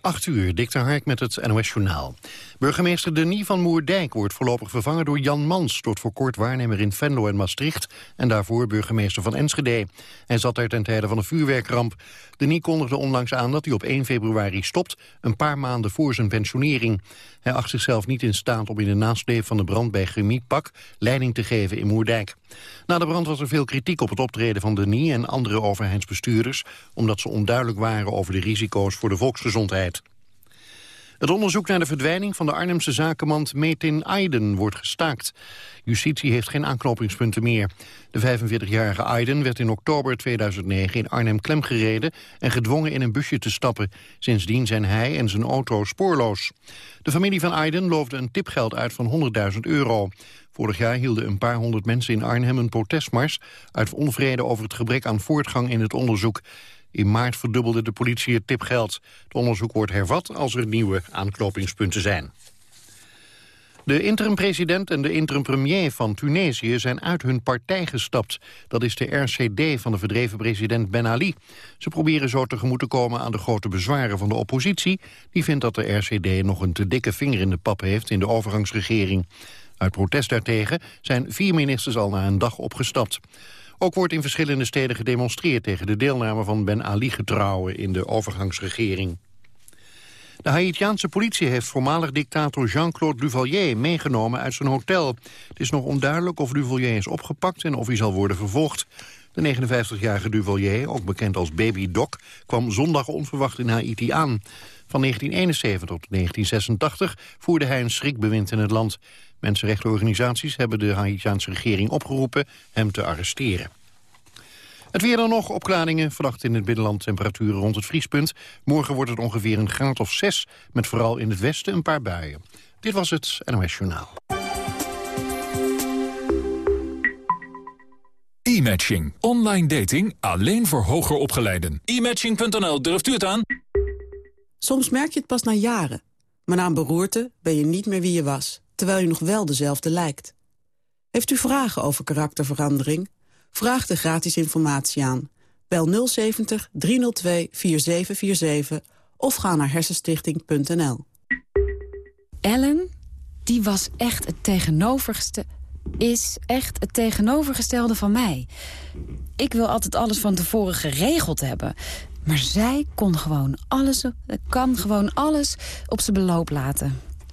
8 uur, Dikter Hark met het NOS Journaal. Burgemeester Denis van Moerdijk wordt voorlopig vervangen door Jan Mans... tot voor kort waarnemer in Venlo en Maastricht... en daarvoor burgemeester van Enschede. Hij zat daar ten tijde van een vuurwerkramp. Denis kondigde onlangs aan dat hij op 1 februari stopt... een paar maanden voor zijn pensionering. Hij acht zichzelf niet in staat om in de nasleep van de brand bij Chemiepak... leiding te geven in Moerdijk. Na de brand was er veel kritiek op het optreden van Denis en andere overheidsbestuurders... omdat ze onduidelijk waren over de risico's voor de volksgezondheid. Het onderzoek naar de verdwijning van de Arnhemse zakenman Metin Aydin wordt gestaakt. Justitie heeft geen aanknopingspunten meer. De 45-jarige Aydin werd in oktober 2009 in Arnhem klemgereden en gedwongen in een busje te stappen. Sindsdien zijn hij en zijn auto spoorloos. De familie van Aydin loofde een tipgeld uit van 100.000 euro. Vorig jaar hielden een paar honderd mensen in Arnhem een protestmars... uit onvrede over het gebrek aan voortgang in het onderzoek. In maart verdubbelde de politie het tipgeld. Het onderzoek wordt hervat als er nieuwe aanknopingspunten zijn. De interim-president en de interim-premier van Tunesië zijn uit hun partij gestapt. Dat is de RCD van de verdreven president Ben Ali. Ze proberen zo tegemoet te komen aan de grote bezwaren van de oppositie. Die vindt dat de RCD nog een te dikke vinger in de pap heeft in de overgangsregering. Uit protest daartegen zijn vier ministers al na een dag opgestapt. Ook wordt in verschillende steden gedemonstreerd tegen de deelname van Ben Ali-getrouwen in de overgangsregering. De Haitiaanse politie heeft voormalig dictator Jean-Claude Duvalier meegenomen uit zijn hotel. Het is nog onduidelijk of Duvalier is opgepakt en of hij zal worden vervolgd. De 59-jarige Duvalier, ook bekend als Baby Doc, kwam zondag onverwacht in Haiti aan. Van 1971 tot 1986 voerde hij een schrikbewind in het land. Mensenrechtenorganisaties hebben de Haitiaanse regering opgeroepen hem te arresteren. Het weer dan nog, opklaringen. Vannacht in het binnenland temperaturen rond het vriespunt. Morgen wordt het ongeveer een graad of 6, met vooral in het westen een paar buien. Dit was het NOS Journaal. E-matching. Online dating alleen voor hoger opgeleiden. E-matching.nl, durft u het aan? Soms merk je het pas na jaren. Maar na een beroerte ben je niet meer wie je was terwijl u nog wel dezelfde lijkt. Heeft u vragen over karakterverandering? Vraag de gratis informatie aan. Bel 070 302 4747 of ga naar hersenstichting.nl. Ellen, die was echt het tegenovergestelde is echt het tegenovergestelde van mij. Ik wil altijd alles van tevoren geregeld hebben. Maar zij kon gewoon alles, kan gewoon alles op zijn beloop laten.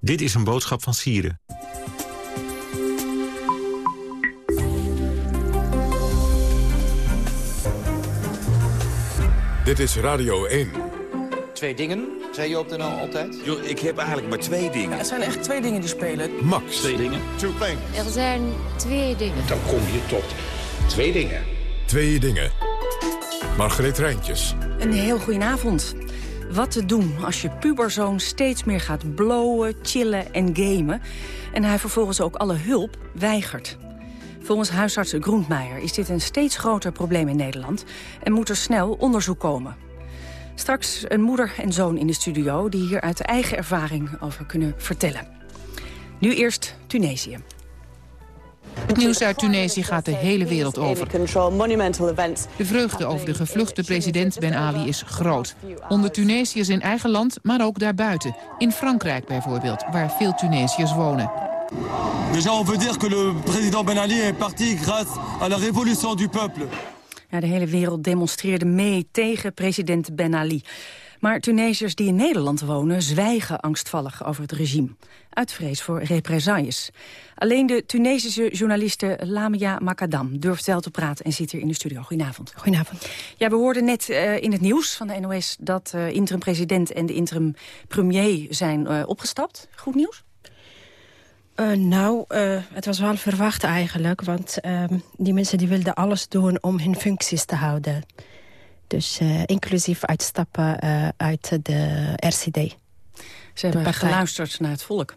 dit is een boodschap van Sieren. Dit is Radio 1. Twee dingen, zei je op de nou altijd? Yo, ik heb eigenlijk maar twee dingen. Ja, er zijn echt twee dingen die spelen. Max. Twee dingen. Two things. Er zijn twee dingen. Dan kom je tot twee dingen. Twee dingen. Margreet Rijntjes. Een heel goedenavond. Wat te doen als je puberzoon steeds meer gaat blowen, chillen en gamen... en hij vervolgens ook alle hulp weigert. Volgens huisarts Groentmeijer is dit een steeds groter probleem in Nederland... en moet er snel onderzoek komen. Straks een moeder en zoon in de studio... die hier uit eigen ervaring over kunnen vertellen. Nu eerst Tunesië. Het nieuws uit Tunesië gaat de hele wereld over. De vreugde over de gevluchte president Ben Ali is groot. Onder Tunesiërs in eigen land, maar ook daarbuiten. In Frankrijk bijvoorbeeld, waar veel Tunesiërs wonen. Déjà, on veut dire que le président Ben Ali est parti grâce à la révolution du peuple. Ja, de hele wereld demonstreerde mee tegen president Ben Ali. Maar Tunesiërs die in Nederland wonen zwijgen angstvallig over het regime. Uit vrees voor represailles. Alleen de Tunesische journaliste Lamia Makadam durft wel te praten en zit hier in de studio. Goedenavond. Goedenavond. Ja, we hoorden net uh, in het nieuws van de NOS dat uh, interim-president en de interim-premier zijn uh, opgestapt. Goed nieuws? nou, het was wel verwacht eigenlijk, want die mensen die wilden alles doen om hun functies te houden. Dus inclusief uitstappen uit de RCD. Ze hebben geluisterd naar het volk.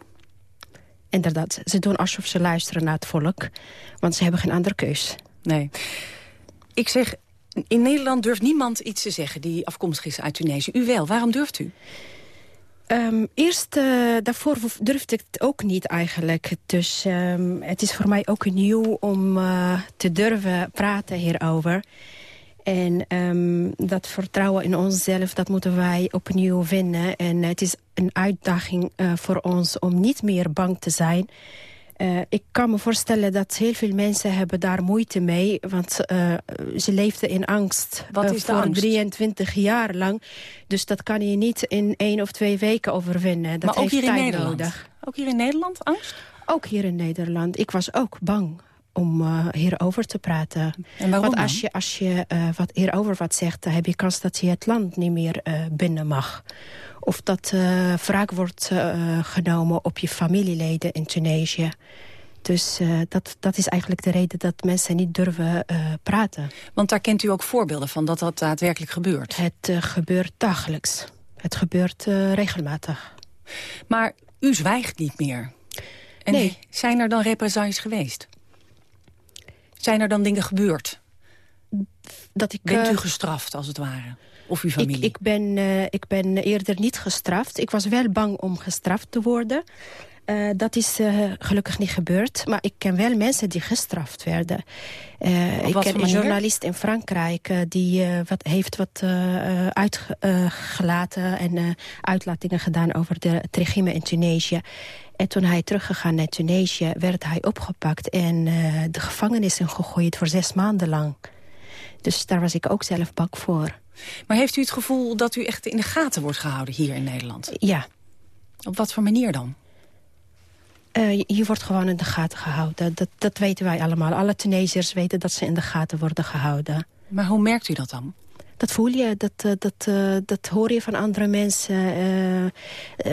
Inderdaad, ze doen alsof ze luisteren naar het volk. Want ze hebben geen andere keus. Nee. Ik zeg, in Nederland durft niemand iets te zeggen die afkomstig is uit Tunesië. U wel, waarom durft u? Um, eerst, uh, daarvoor durfde ik het ook niet eigenlijk. Dus um, het is voor mij ook nieuw om uh, te durven praten hierover. En um, dat vertrouwen in onszelf, dat moeten wij opnieuw vinden. En het is een uitdaging uh, voor ons om niet meer bang te zijn... Uh, ik kan me voorstellen dat heel veel mensen hebben daar moeite mee. Want uh, ze leefden in angst Wat is voor angst? 23 jaar lang. Dus dat kan je niet in één of twee weken overwinnen. Dat maar ook heeft hier in tijd Nederland? nodig. Ook hier in Nederland angst? Ook hier in Nederland. Ik was ook bang om uh, hierover te praten. En waarom Want als je, als je uh, wat hierover wat zegt... dan heb je kans dat je het land niet meer uh, binnen mag. Of dat wraak wordt genomen op je familieleden in Tunesië. Dus dat, dat is eigenlijk de reden dat mensen niet durven praten. Want daar kent u ook voorbeelden van dat dat daadwerkelijk gebeurt? Het gebeurt dagelijks. Het gebeurt regelmatig. Maar u zwijgt niet meer. En nee. zijn er dan represailles geweest? Zijn er dan dingen gebeurd? Dat ik, Bent u gestraft, als het ware? Of uw familie? Ik, ik, ben, uh, ik ben eerder niet gestraft. Ik was wel bang om gestraft te worden. Uh, dat is uh, gelukkig niet gebeurd. Maar ik ken wel mensen die gestraft werden. Uh, ik ken een journalist in Frankrijk... die wat, heeft wat uitgelaten en uitlatingen gedaan... over de, het regime in Tunesië. En toen hij teruggegaan naar Tunesië... werd hij opgepakt en de gevangenis ingegooid voor zes maanden lang. Dus daar was ik ook zelf bang voor. Maar heeft u het gevoel dat u echt in de gaten wordt gehouden hier in Nederland? Ja. Op wat voor manier dan? Uh, je wordt gewoon in de gaten gehouden. Dat, dat weten wij allemaal. Alle Tunesiërs weten dat ze in de gaten worden gehouden. Maar hoe merkt u dat dan? Dat voel je, dat, uh, dat, uh, dat hoor je van andere mensen.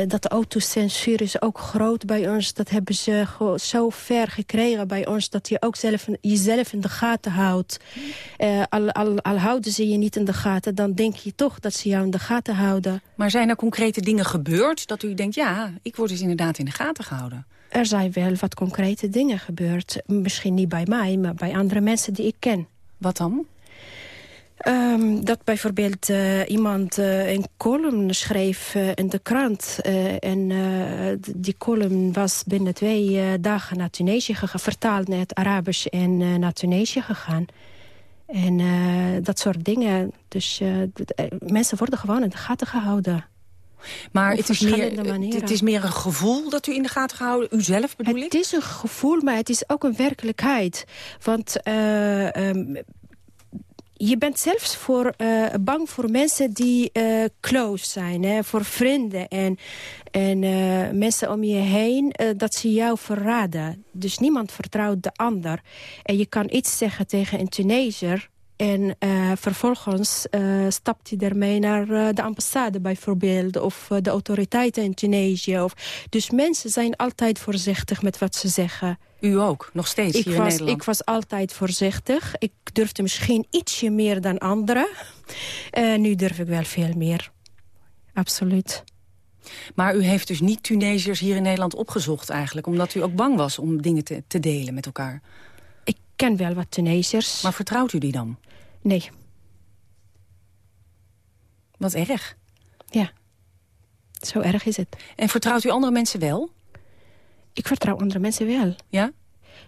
dat de autocensuur is ook groot bij ons. Dat hebben ze zo ver gekregen bij ons... dat je ook zelf, jezelf in de gaten houdt. Al, al, al houden ze je niet in de gaten... dan denk je toch dat ze jou in de gaten houden. Maar zijn er concrete dingen gebeurd dat u denkt... ja, ik word dus inderdaad in de gaten gehouden? Er zijn wel wat concrete dingen gebeurd. Misschien niet bij mij, maar bij andere mensen die ik ken. Wat dan? Um, dat bijvoorbeeld uh, iemand uh, een column schreef uh, in de krant. en die column was binnen twee dagen naar Tunesië gegaan. Vertaald naar het Arabisch en naar Tunesië gegaan. En dat soort dingen. Dus mensen worden gewoon in de gaten gehouden. Maar het is, meer, het is meer een gevoel dat u in de gaten gehouden, u zelf bedoel het ik? Het is een gevoel, maar het is ook een werkelijkheid. Want uh, um, je bent zelfs voor, uh, bang voor mensen die uh, close zijn, hè? voor vrienden en, en uh, mensen om je heen, dat ze jou verraden. Dus niemand vertrouwt de ander. En je kan iets zeggen tegen een Tunesiër en uh, vervolgens uh, stapt hij ermee naar uh, de ambassade bijvoorbeeld... of de autoriteiten in Tunesië. Of... Dus mensen zijn altijd voorzichtig met wat ze zeggen. U ook, nog steeds ik hier was, in Nederland? Ik was altijd voorzichtig. Ik durfde misschien ietsje meer dan anderen. nu durf ik wel veel meer. Absoluut. Maar u heeft dus niet Tunesiërs hier in Nederland opgezocht eigenlijk... omdat u ook bang was om dingen te, te delen met elkaar? Ik ken wel wat Tunesiërs. Maar vertrouwt u die dan? Nee. Wat erg. Ja. Zo erg is het. En vertrouwt u andere mensen wel? Ik vertrouw andere mensen wel. Ja?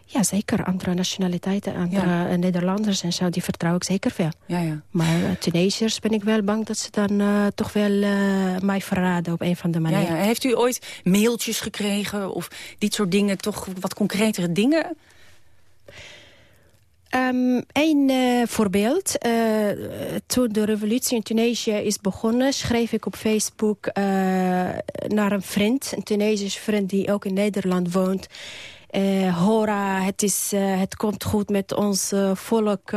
Ja, zeker. Andere nationaliteiten, andere ja. Nederlanders en zo, die vertrouw ik zeker wel. Ja, ja. Maar uh, Tunesiërs ben ik wel bang dat ze dan uh, toch wel uh, mij verraden op een van de manieren. Ja, ja. Heeft u ooit mailtjes gekregen of dit soort dingen, toch wat concretere dingen? Um, een uh, voorbeeld. Uh, toen de revolutie in Tunesië is begonnen... schreef ik op Facebook uh, naar een vriend. Een Tunesisch vriend die ook in Nederland woont. Hora, het, is, het komt goed met ons volk.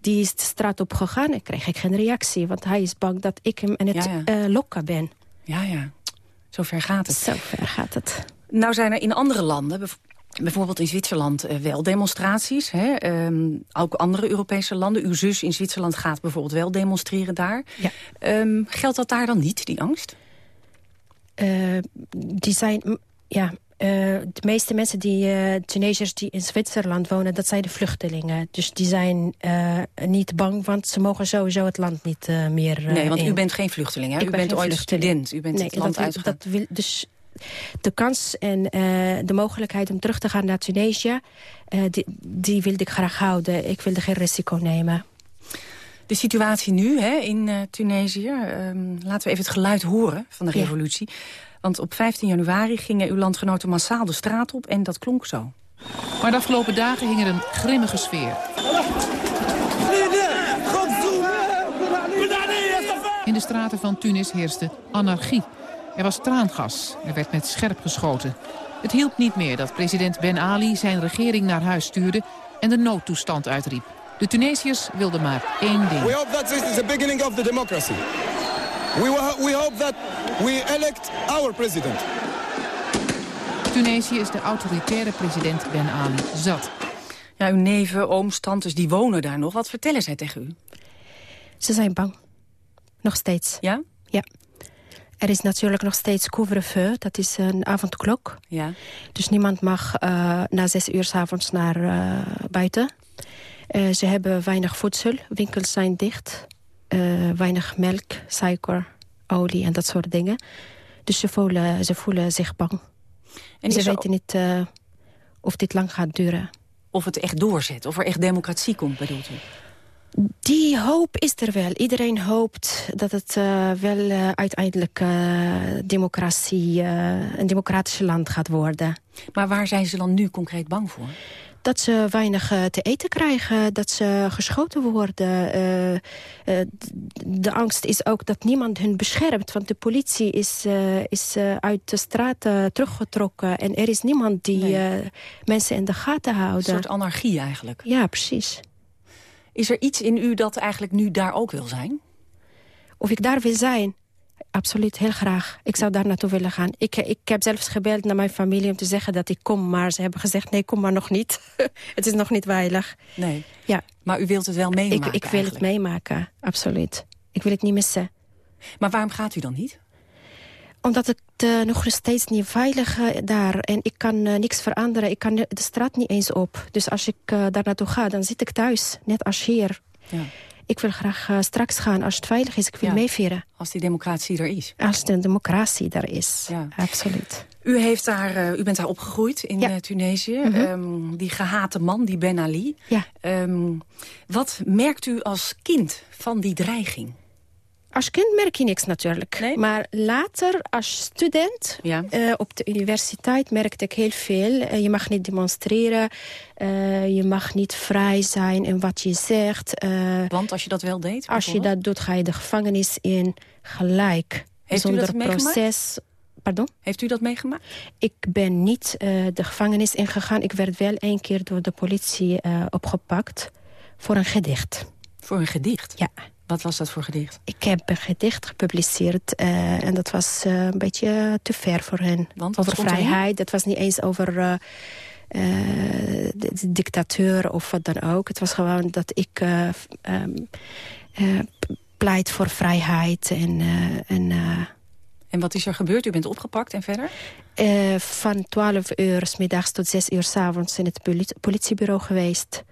die is de straat op gegaan. En kreeg ik geen reactie. Want hij is bang dat ik hem in het ja, ja. lokken ben. Ja, ja. Zo ver gaat het. Zo ver gaat het. Nou zijn er in andere landen... Bijvoorbeeld in Zwitserland uh, wel demonstraties. Hè? Um, ook andere Europese landen. Uw zus in Zwitserland gaat bijvoorbeeld wel demonstreren daar. Ja. Um, geldt dat daar dan niet, die angst? Uh, die zijn... Ja, uh, de meeste mensen, die uh, Tunesiërs die in Zwitserland wonen... dat zijn de vluchtelingen. Dus die zijn uh, niet bang, want ze mogen sowieso het land niet meer Nee, want in. u bent geen vluchteling, hè? Ik u bent ooit student. U bent nee, het land dat, uitgegaan. Dat wil, dus de kans en de mogelijkheid om terug te gaan naar Tunesië... die, die wilde ik graag houden. Ik wilde geen risico nemen. De situatie nu hè, in Tunesië. Um, laten we even het geluid horen van de revolutie. Ja. Want op 15 januari gingen uw landgenoten massaal de straat op en dat klonk zo. Maar de afgelopen dagen hing er een grimmige sfeer. In de straten van Tunis heerste anarchie. Er was traangas. Er werd met scherp geschoten. Het hielp niet meer dat president Ben Ali zijn regering naar huis stuurde... en de noodtoestand uitriep. De Tunesiërs wilden maar één ding. We hope that this is the beginning of the democracy. We, we hope that we elect our president. Tunesië is de autoritaire president Ben Ali zat. Ja, uw neven, ooms, tantes, die wonen daar nog. Wat vertellen zij tegen u? Ze zijn bang. Nog steeds. Ja? Ja. Er is natuurlijk nog steeds couvre-feu. Dat is een avondklok. Ja. Dus niemand mag uh, na zes uur s avonds naar uh, buiten. Uh, ze hebben weinig voedsel. Winkels zijn dicht. Weinig melk, suiker, olie en dat soort dingen. Dus ze voelen, ze voelen zich bang. En ze weten niet of dit lang gaat duren. Of het echt doorzet, of er echt democratie komt, bedoelt u? Die hoop is er wel. Iedereen hoopt dat het uh, wel uiteindelijk democratie, een democratisch land gaat worden. Maar waar zijn ze dan nu concreet bang voor? dat ze weinig uh, te eten krijgen, dat ze geschoten worden. Uh, uh, de angst is ook dat niemand hun beschermt, want de politie is, is uit de straten teruggetrokken... en er is niemand die nee. mensen in de gaten houdt. Een soort anarchie eigenlijk. Ja, precies. Is er iets in u dat eigenlijk nu daar ook wil zijn? Of ik daar wil zijn? Absoluut, heel graag. Ik zou daar naartoe willen gaan. Ik, ik heb zelfs gebeld naar mijn familie om te zeggen dat ik kom. Maar ze hebben gezegd, nee, kom maar nog niet. het is nog niet veilig. Nee. Ja. Maar u wilt het wel meemaken Ik, ik wil het meemaken, absoluut. Ik wil het niet missen. Maar waarom gaat u dan niet? Omdat het uh, nog steeds niet veilig uh, daar. En ik kan uh, niks veranderen. Ik kan de straat niet eens op. Dus als ik daar naartoe ga, dan zit ik thuis. Net als hier. Ja. Ik wil graag straks gaan als het veilig is. Ik wil ja, meevieren. Als die democratie er is. Als de democratie er is, ja. absoluut. U, heeft daar, u bent daar opgegroeid in ja. Tunesië. Mm -hmm. um, die gehate man, die Ben Ali. Ja. Um, wat merkt u als kind van die dreiging? Als kind merk je niks natuurlijk. Nee? Maar later als student ja. uh, op de universiteit merkte ik heel veel. Uh, je mag niet demonstreren. Uh, je mag niet vrij zijn in wat je zegt. Want als je dat wel deed? Als je dat doet ga je de gevangenis in gelijk. Heeft Zonder u dat meegemaakt? proces. Pardon? Heeft u dat meegemaakt? Ik ben niet de gevangenis ingegaan. Ik werd wel één keer door de politie opgepakt. Voor een gedicht. Voor een gedicht? Ja. Wat was dat voor gedicht? Ik heb een gedicht gepubliceerd uh, en dat was uh, een beetje te ver voor hen. Want, over vrijheid. Dat was niet eens over uh, de, de dictateur of wat dan ook. Het was gewoon dat ik um, pleit voor vrijheid. En, en, en wat is er gebeurd? U bent opgepakt en verder? van 12 uur s middags tot 6 uur s avonds in het politie politiebureau geweest.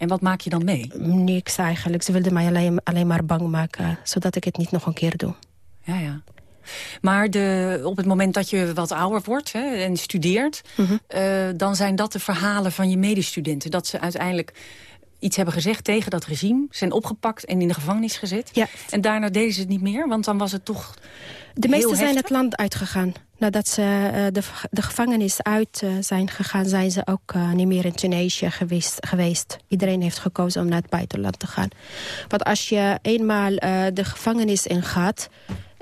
En wat maak je dan mee? Niks eigenlijk. Ze wilden mij alleen, alleen maar bang maken, zodat ik het niet nog een keer doe. Ja, ja. Maar de, op het moment dat je wat ouder wordt hè, en studeert... Mm -hmm. uh, dan zijn dat de verhalen van je medestudenten. Dat ze uiteindelijk iets hebben gezegd tegen dat regime... zijn opgepakt en in de gevangenis gezet. Ja. En daarna deden ze het niet meer, want dan was het toch De meesten zijn het land uitgegaan. Nadat ze uh, de, de, gevangenis uit uh, zijn gegaan... zijn ze ook uh, niet meer in Tunesië geweest, geweest. Iedereen heeft gekozen om naar het buitenland te gaan. Want als je eenmaal de gevangenis ingaat...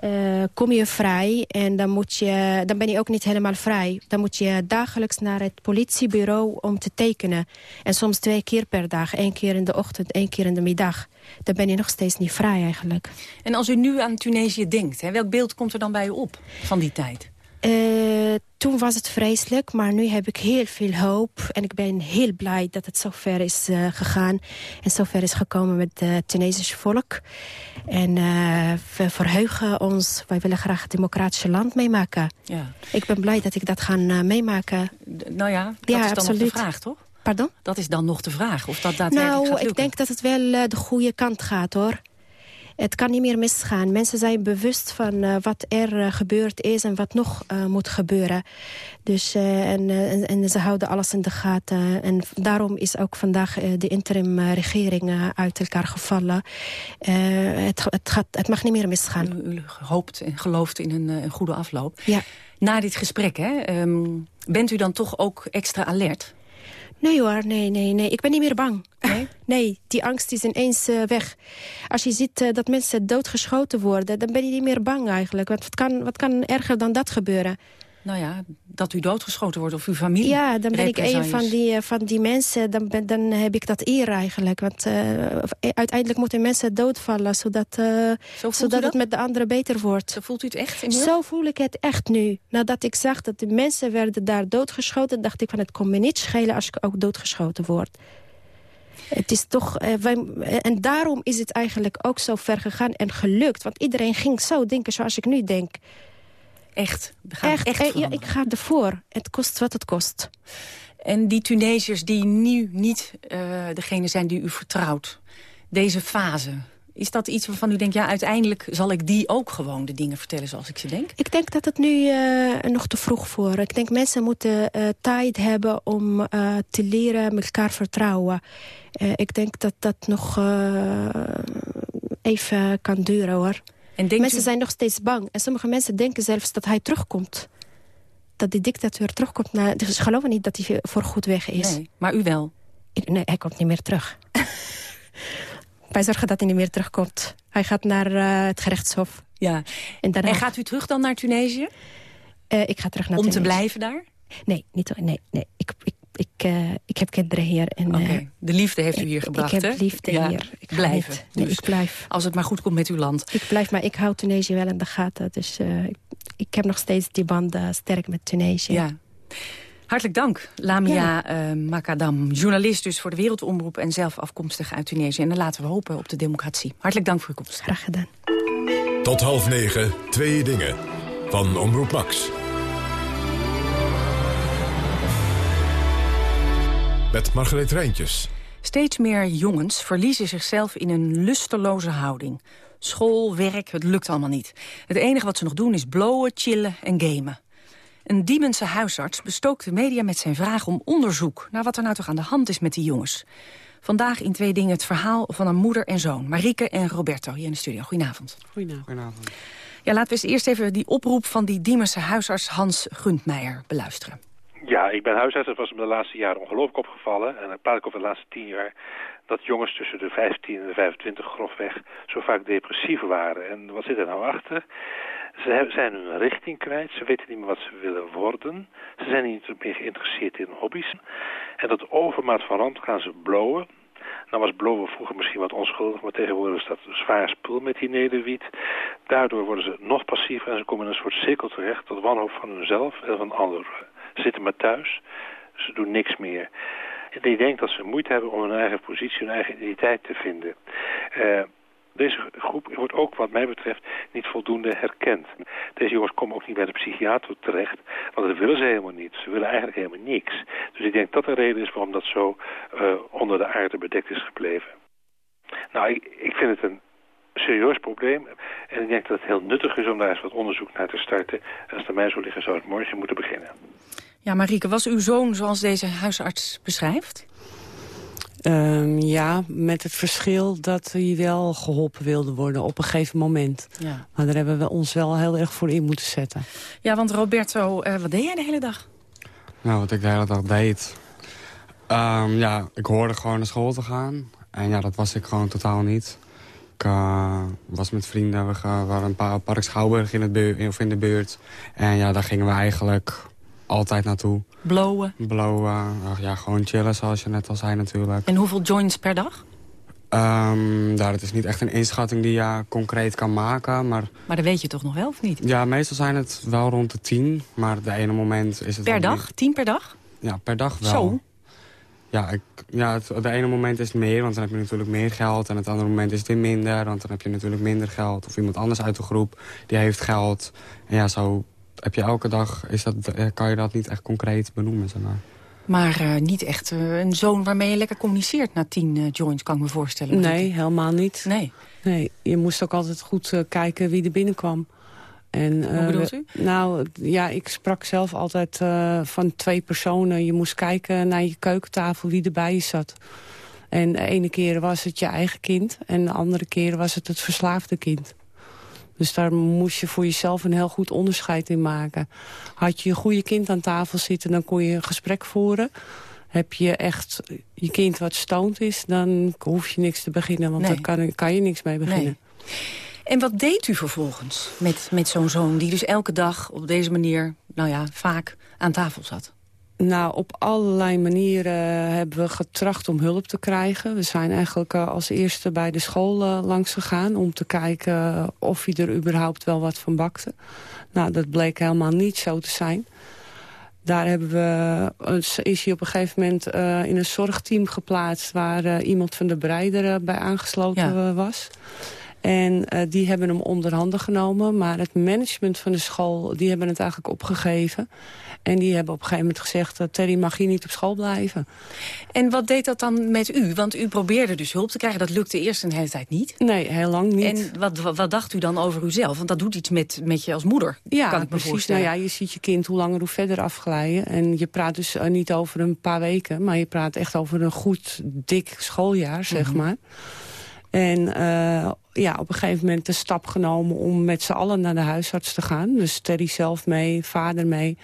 Uh, kom je vrij en dan, moet je, dan ben je ook niet helemaal vrij. Dan moet je dagelijks naar het politiebureau om te tekenen. En soms twee keer per dag. één keer in de ochtend, één keer in de middag. Dan ben je nog steeds niet vrij eigenlijk. En als u nu aan Tunesië denkt, hè, welk beeld komt er dan bij u op van die tijd? Uh, toen was het vreselijk, maar nu heb ik heel veel hoop. En ik ben heel blij dat het zo ver is uh, gegaan. En zo ver is gekomen met het Tunesische volk. En uh, we verheugen ons. Wij willen graag het democratische land meemaken. Ja. Ik ben blij dat ik dat ga meemaken. nou ja, dat ja, is dan absoluut. nog de vraag, toch? Pardon? Dat is dan nog de vraag, of dat daadwerkelijk Nou, ik denk dat het wel de goede kant gaat, hoor. Het kan niet meer misgaan. Mensen zijn bewust van uh, wat er uh, gebeurd is en wat nog uh, moet gebeuren. Dus, en, en, en, ze houden alles in de gaten. En daarom is ook vandaag de interim-regering uit elkaar gevallen. het, het, gaat, het mag niet meer misgaan. U, u hoopt en gelooft in een, een, goede afloop. Ja. Na dit gesprek, hè, um, bent u dan toch ook extra alert? Nee hoor, nee, nee, nee. Ik ben niet meer bang. Nee? Nee, die angst is ineens uh, weg. Als je ziet uh, dat mensen doodgeschoten worden... dan ben je niet meer bang eigenlijk. Want wat kan, wat kan erger dan dat gebeuren? nou ja, dat u doodgeschoten wordt of uw familie. Ja, dan ben ik een van die, eh, van die mensen. Dan, ben, dan heb ik dat eer eigenlijk. Want uh, uiteindelijk moeten mensen doodvallen... zodat, uh, zodat het met de anderen beter wordt. Zo voelt u het echt? Zo voel ik het echt nu. Nadat ik zag dat de mensen werden daar doodgeschoten... dacht ik van het kon me niet schelen als ik ook doodgeschoten word. Het is toch, uh, wij, en daarom is het eigenlijk ook zo ver gegaan en gelukt. Want iedereen ging zo denken zoals ik nu denk. Echt? Echt, echt eh, ja, ik ga ervoor. Het kost wat het kost. En die Tunesiërs die nu niet uh, degene zijn die u vertrouwt... deze fase, is dat iets waarvan u denkt... ja, uiteindelijk zal ik die ook gewoon de dingen vertellen zoals ik ze denk? Ik denk dat het nu uh, nog te vroeg voor. Ik denk mensen moeten uh, tijd hebben om uh, te leren met elkaar vertrouwen. ik denk dat dat nog even kan duren, hoor. Mensen zijn nog steeds bang. En sommige mensen denken zelfs dat hij terugkomt. Dat die dictatuur terugkomt. Naar, dus ze geloven niet dat hij voorgoed weg is. Nee, maar u wel? Nee, hij komt niet meer terug. Wij zorgen dat hij niet meer terugkomt. Hij gaat naar uh, het gerechtshof. Ja. En, gaat u terug dan naar Tunesië? Uh, ik ga terug naar Om Tunesië. te blijven daar? Nee, niet, nee, nee. Ik, ik ik, uh, ik heb kinderen hier. En, uh, De liefde heeft u hier gebracht, Ik heb liefde ja, hier. Ik blijven. Nee, dus ik blijf. Als het maar goed komt met uw land. Ik blijf, maar ik hou Tunesië wel in de gaten. Dus ik, ik, heb nog steeds die banden sterk met Tunesië. Ja. Hartelijk dank, Lamia ja. uh, Makadam. Journalist dus voor de Wereldomroep en zelf afkomstig uit Tunesië. En dan laten we hopen op de democratie. Hartelijk dank voor uw komst. Graag gedaan. Tot half negen, twee dingen. Van Omroep Max. Met Margreet Rijntjes. Steeds meer jongens verliezen zichzelf in een lusteloze houding. School, werk, het lukt allemaal niet. Het enige wat ze nog doen is blowen, chillen en gamen. Een Diemense huisarts bestookt de media met zijn vraag om onderzoek... naar wat er nou toch aan de hand is met die jongens. Vandaag in Twee Dingen het verhaal van een moeder en zoon. Marieke en Roberto hier in de studio. Goedenavond. Goedenavond. Goedenavond. Ja, laten we eens eerst even die oproep van die Diemense huisarts Hans Guntmeijer beluisteren. Ja, ik ben huisarts. Het was me de laatste jaren ongelooflijk opgevallen. En dan praat ik over de laatste tien jaar. Dat jongens tussen de 15 en de 25 grofweg zo vaak depressief waren. En wat zit er nou achter? Ze zijn hun richting kwijt. Ze weten niet meer wat ze willen worden. Ze zijn niet meer geïnteresseerd in hobby's. En dat overmaat van rand gaan ze blowen. Nou was blowen vroeger misschien wat onschuldig, maar tegenwoordig is dat een zwaar spul met die nederwiet. Daardoor worden ze nog passiever en ze komen in een soort cirkel terecht tot wanhoop van hunzelf en van anderen zitten maar thuis. Ze doen niks meer. En die denkt dat ze moeite hebben om hun eigen positie, hun eigen identiteit te vinden. Uh, deze groep wordt ook wat mij betreft niet voldoende herkend. Deze jongens komen ook niet bij de psychiater terecht, want dat willen ze helemaal niet. Ze willen eigenlijk helemaal niks. Dus ik denk dat de reden is waarom dat zo uh, onder de aarde bedekt is gebleven. Nou, ik, ik vind het een serieus probleem. En ik denk dat het heel nuttig is om daar eens wat onderzoek naar te starten. En als het aan mij zo liggen, zou het morgen moeten beginnen. Ja, Marieke, was uw zoon zoals deze huisarts beschrijft? Um, ja, met het verschil dat hij wel geholpen wilde worden op een gegeven moment. Ja. Maar daar hebben we ons wel heel erg voor in moeten zetten. Ja, want Roberto, uh, wat deed jij de hele dag? Nou, wat ik de hele dag deed... Um, ja, ik hoorde gewoon naar school te gaan. En ja, dat was ik gewoon totaal niet. Ik uh, was met vrienden, we waren een paar Park Schouwburg in, het of in de buurt. En ja, daar gingen we eigenlijk altijd naartoe. Blowen? Blowen, ja, gewoon chillen zoals je net al zei natuurlijk. En hoeveel joints per dag? Um, ja, het is niet echt een inschatting die je concreet kan maken. Maar, maar dat weet je toch nog wel, of niet? Ja, meestal zijn het wel rond de tien. Maar de ene moment is het... Per dag? Tien per dag? Ja, per dag wel. Zo? Ja, ik, ja het, de ene moment is het meer, want dan heb je natuurlijk meer geld. En het andere moment is het weer minder, want dan heb je natuurlijk minder geld. Of iemand anders uit de groep, die heeft geld. En ja, zo heb je elke dag, is dat, eh, kan je dat niet echt concreet benoemen, zeg maar. Maar uh, niet echt uh, een zoon waarmee je lekker communiceert na tien uh, joints, kan ik me voorstellen. Nee, helemaal niet. Nee. nee. Je moest ook altijd goed kijken wie er binnenkwam. En, Hoe bedoelt u? Nou, ja, ik sprak zelf altijd van twee personen. Je moest kijken naar je keukentafel wie er bij je zat. En de ene keer was het je eigen kind. En de andere keer was het het verslaafde kind. Dus daar moest je voor jezelf een heel goed onderscheid in maken. Had je een goede kind aan tafel zitten, dan kon je een gesprek voeren. Heb je echt je kind wat stoned is, dan hoef je niks te beginnen. Want nee. daar kan, kan, je niks mee beginnen. Nee. En wat deed u vervolgens met, met zo'n zoon die dus elke dag op deze manier, nou ja, vaak aan tafel zat? Nou, op allerlei manieren hebben we getracht om hulp te krijgen. We zijn eigenlijk als eerste bij de school langs gegaan... om te kijken of hij er überhaupt wel wat van bakte. Nou, dat bleek helemaal niet zo te zijn. Daar hebben we, is hij op een gegeven moment uh, in een zorgteam geplaatst... waar uh, iemand van de breider bij aangesloten ja. was. En uh, die hebben hem onder handen genomen. Maar het management van de school, die hebben het eigenlijk opgegeven. En die hebben op een gegeven moment gezegd... Uh, Terry mag hier niet op school blijven. En wat deed dat dan met u? Want u probeerde dus hulp te krijgen. Dat lukte eerst een hele tijd niet. Nee, heel lang niet. En wat, wat, wat dacht u dan over uzelf? Want dat doet iets met, met je als moeder, ja, kan ik me precies. voorstellen. Nou ja, je ziet je kind hoe langer hoe verder afglijden. En je praat dus uh, niet over een paar weken... maar je praat echt over een goed, dik schooljaar, zeg mm -hmm. maar. En uh, ja, op een gegeven moment de stap genomen om met z'n allen naar de huisarts te gaan. Dus Terry zelf mee, vader mee.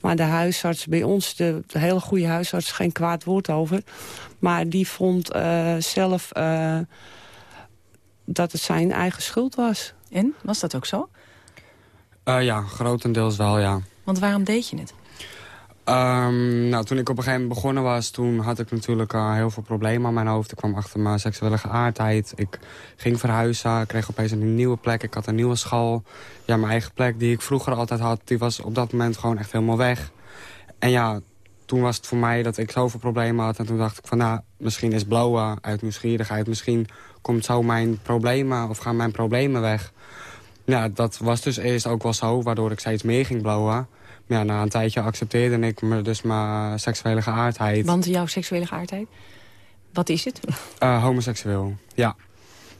Maar de huisarts bij ons, de, de hele goede huisarts, geen kwaad woord over. Maar die vond uh, zelf uh, dat het zijn eigen schuld was. En? Was dat ook zo? Uh, ja, grotendeels wel, ja. Want waarom deed je het? Um, nou, toen ik op een gegeven moment begonnen was, toen had ik natuurlijk heel veel problemen aan mijn hoofd. Ik kwam achter mijn seksuele geaardheid. Ik ging verhuizen, kreeg opeens een nieuwe plek. Ik had een nieuwe school. Ja, mijn eigen plek die ik vroeger altijd had, die was op dat moment gewoon echt helemaal weg. En ja, toen was het voor mij dat ik zoveel problemen had. En toen dacht ik van, nou, misschien is blowen uit nieuwsgierigheid. Misschien komt zo mijn problemen, of gaan mijn problemen weg. Ja, dat was dus eerst ook wel zo, waardoor ik steeds meer ging ja, na een tijdje accepteerde ik me dus mijn seksuele geaardheid. Want jouw seksuele geaardheid? Wat is het? Uh, homoseksueel, ja.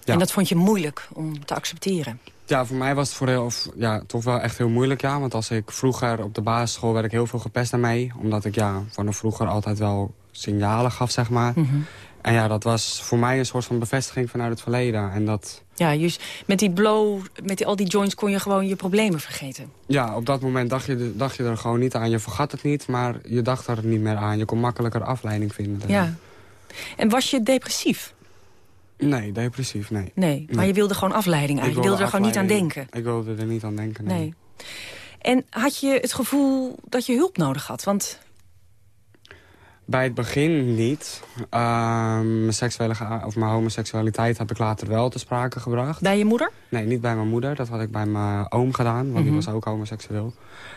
ja. En dat vond je moeilijk om te accepteren? Ja, voor mij was het voor heel, of, ja, toch wel echt heel moeilijk, ja. Want als ik vroeger op de basisschool werd ik heel veel gepest daarmee. Omdat ik ja, vanaf vroeger altijd wel signalen gaf, zeg maar. Mm -hmm. En ja, dat was voor mij een soort van bevestiging vanuit het verleden. En dat... Ja, dus met die blow, met die, al die joints kon je gewoon je problemen vergeten. Ja, op dat moment dacht je, dacht je er gewoon niet aan. Je vergat het niet, maar je dacht er niet meer aan. Je kon makkelijker afleiding vinden. Ja. En was je depressief? Nee, depressief, nee. Nee, maar nee. je wilde gewoon afleiding aan. Je wilde, wilde er gewoon niet aan denken. Ik wilde er niet aan denken, nee. nee. En had je het gevoel dat je hulp nodig had? Want bij het begin niet. Uh, mijn, seksuele of mijn homoseksualiteit heb ik later wel te sprake gebracht. Bij je moeder? Nee, niet bij mijn moeder. Dat had ik bij mijn oom gedaan, want mm -hmm. die was ook homoseksueel.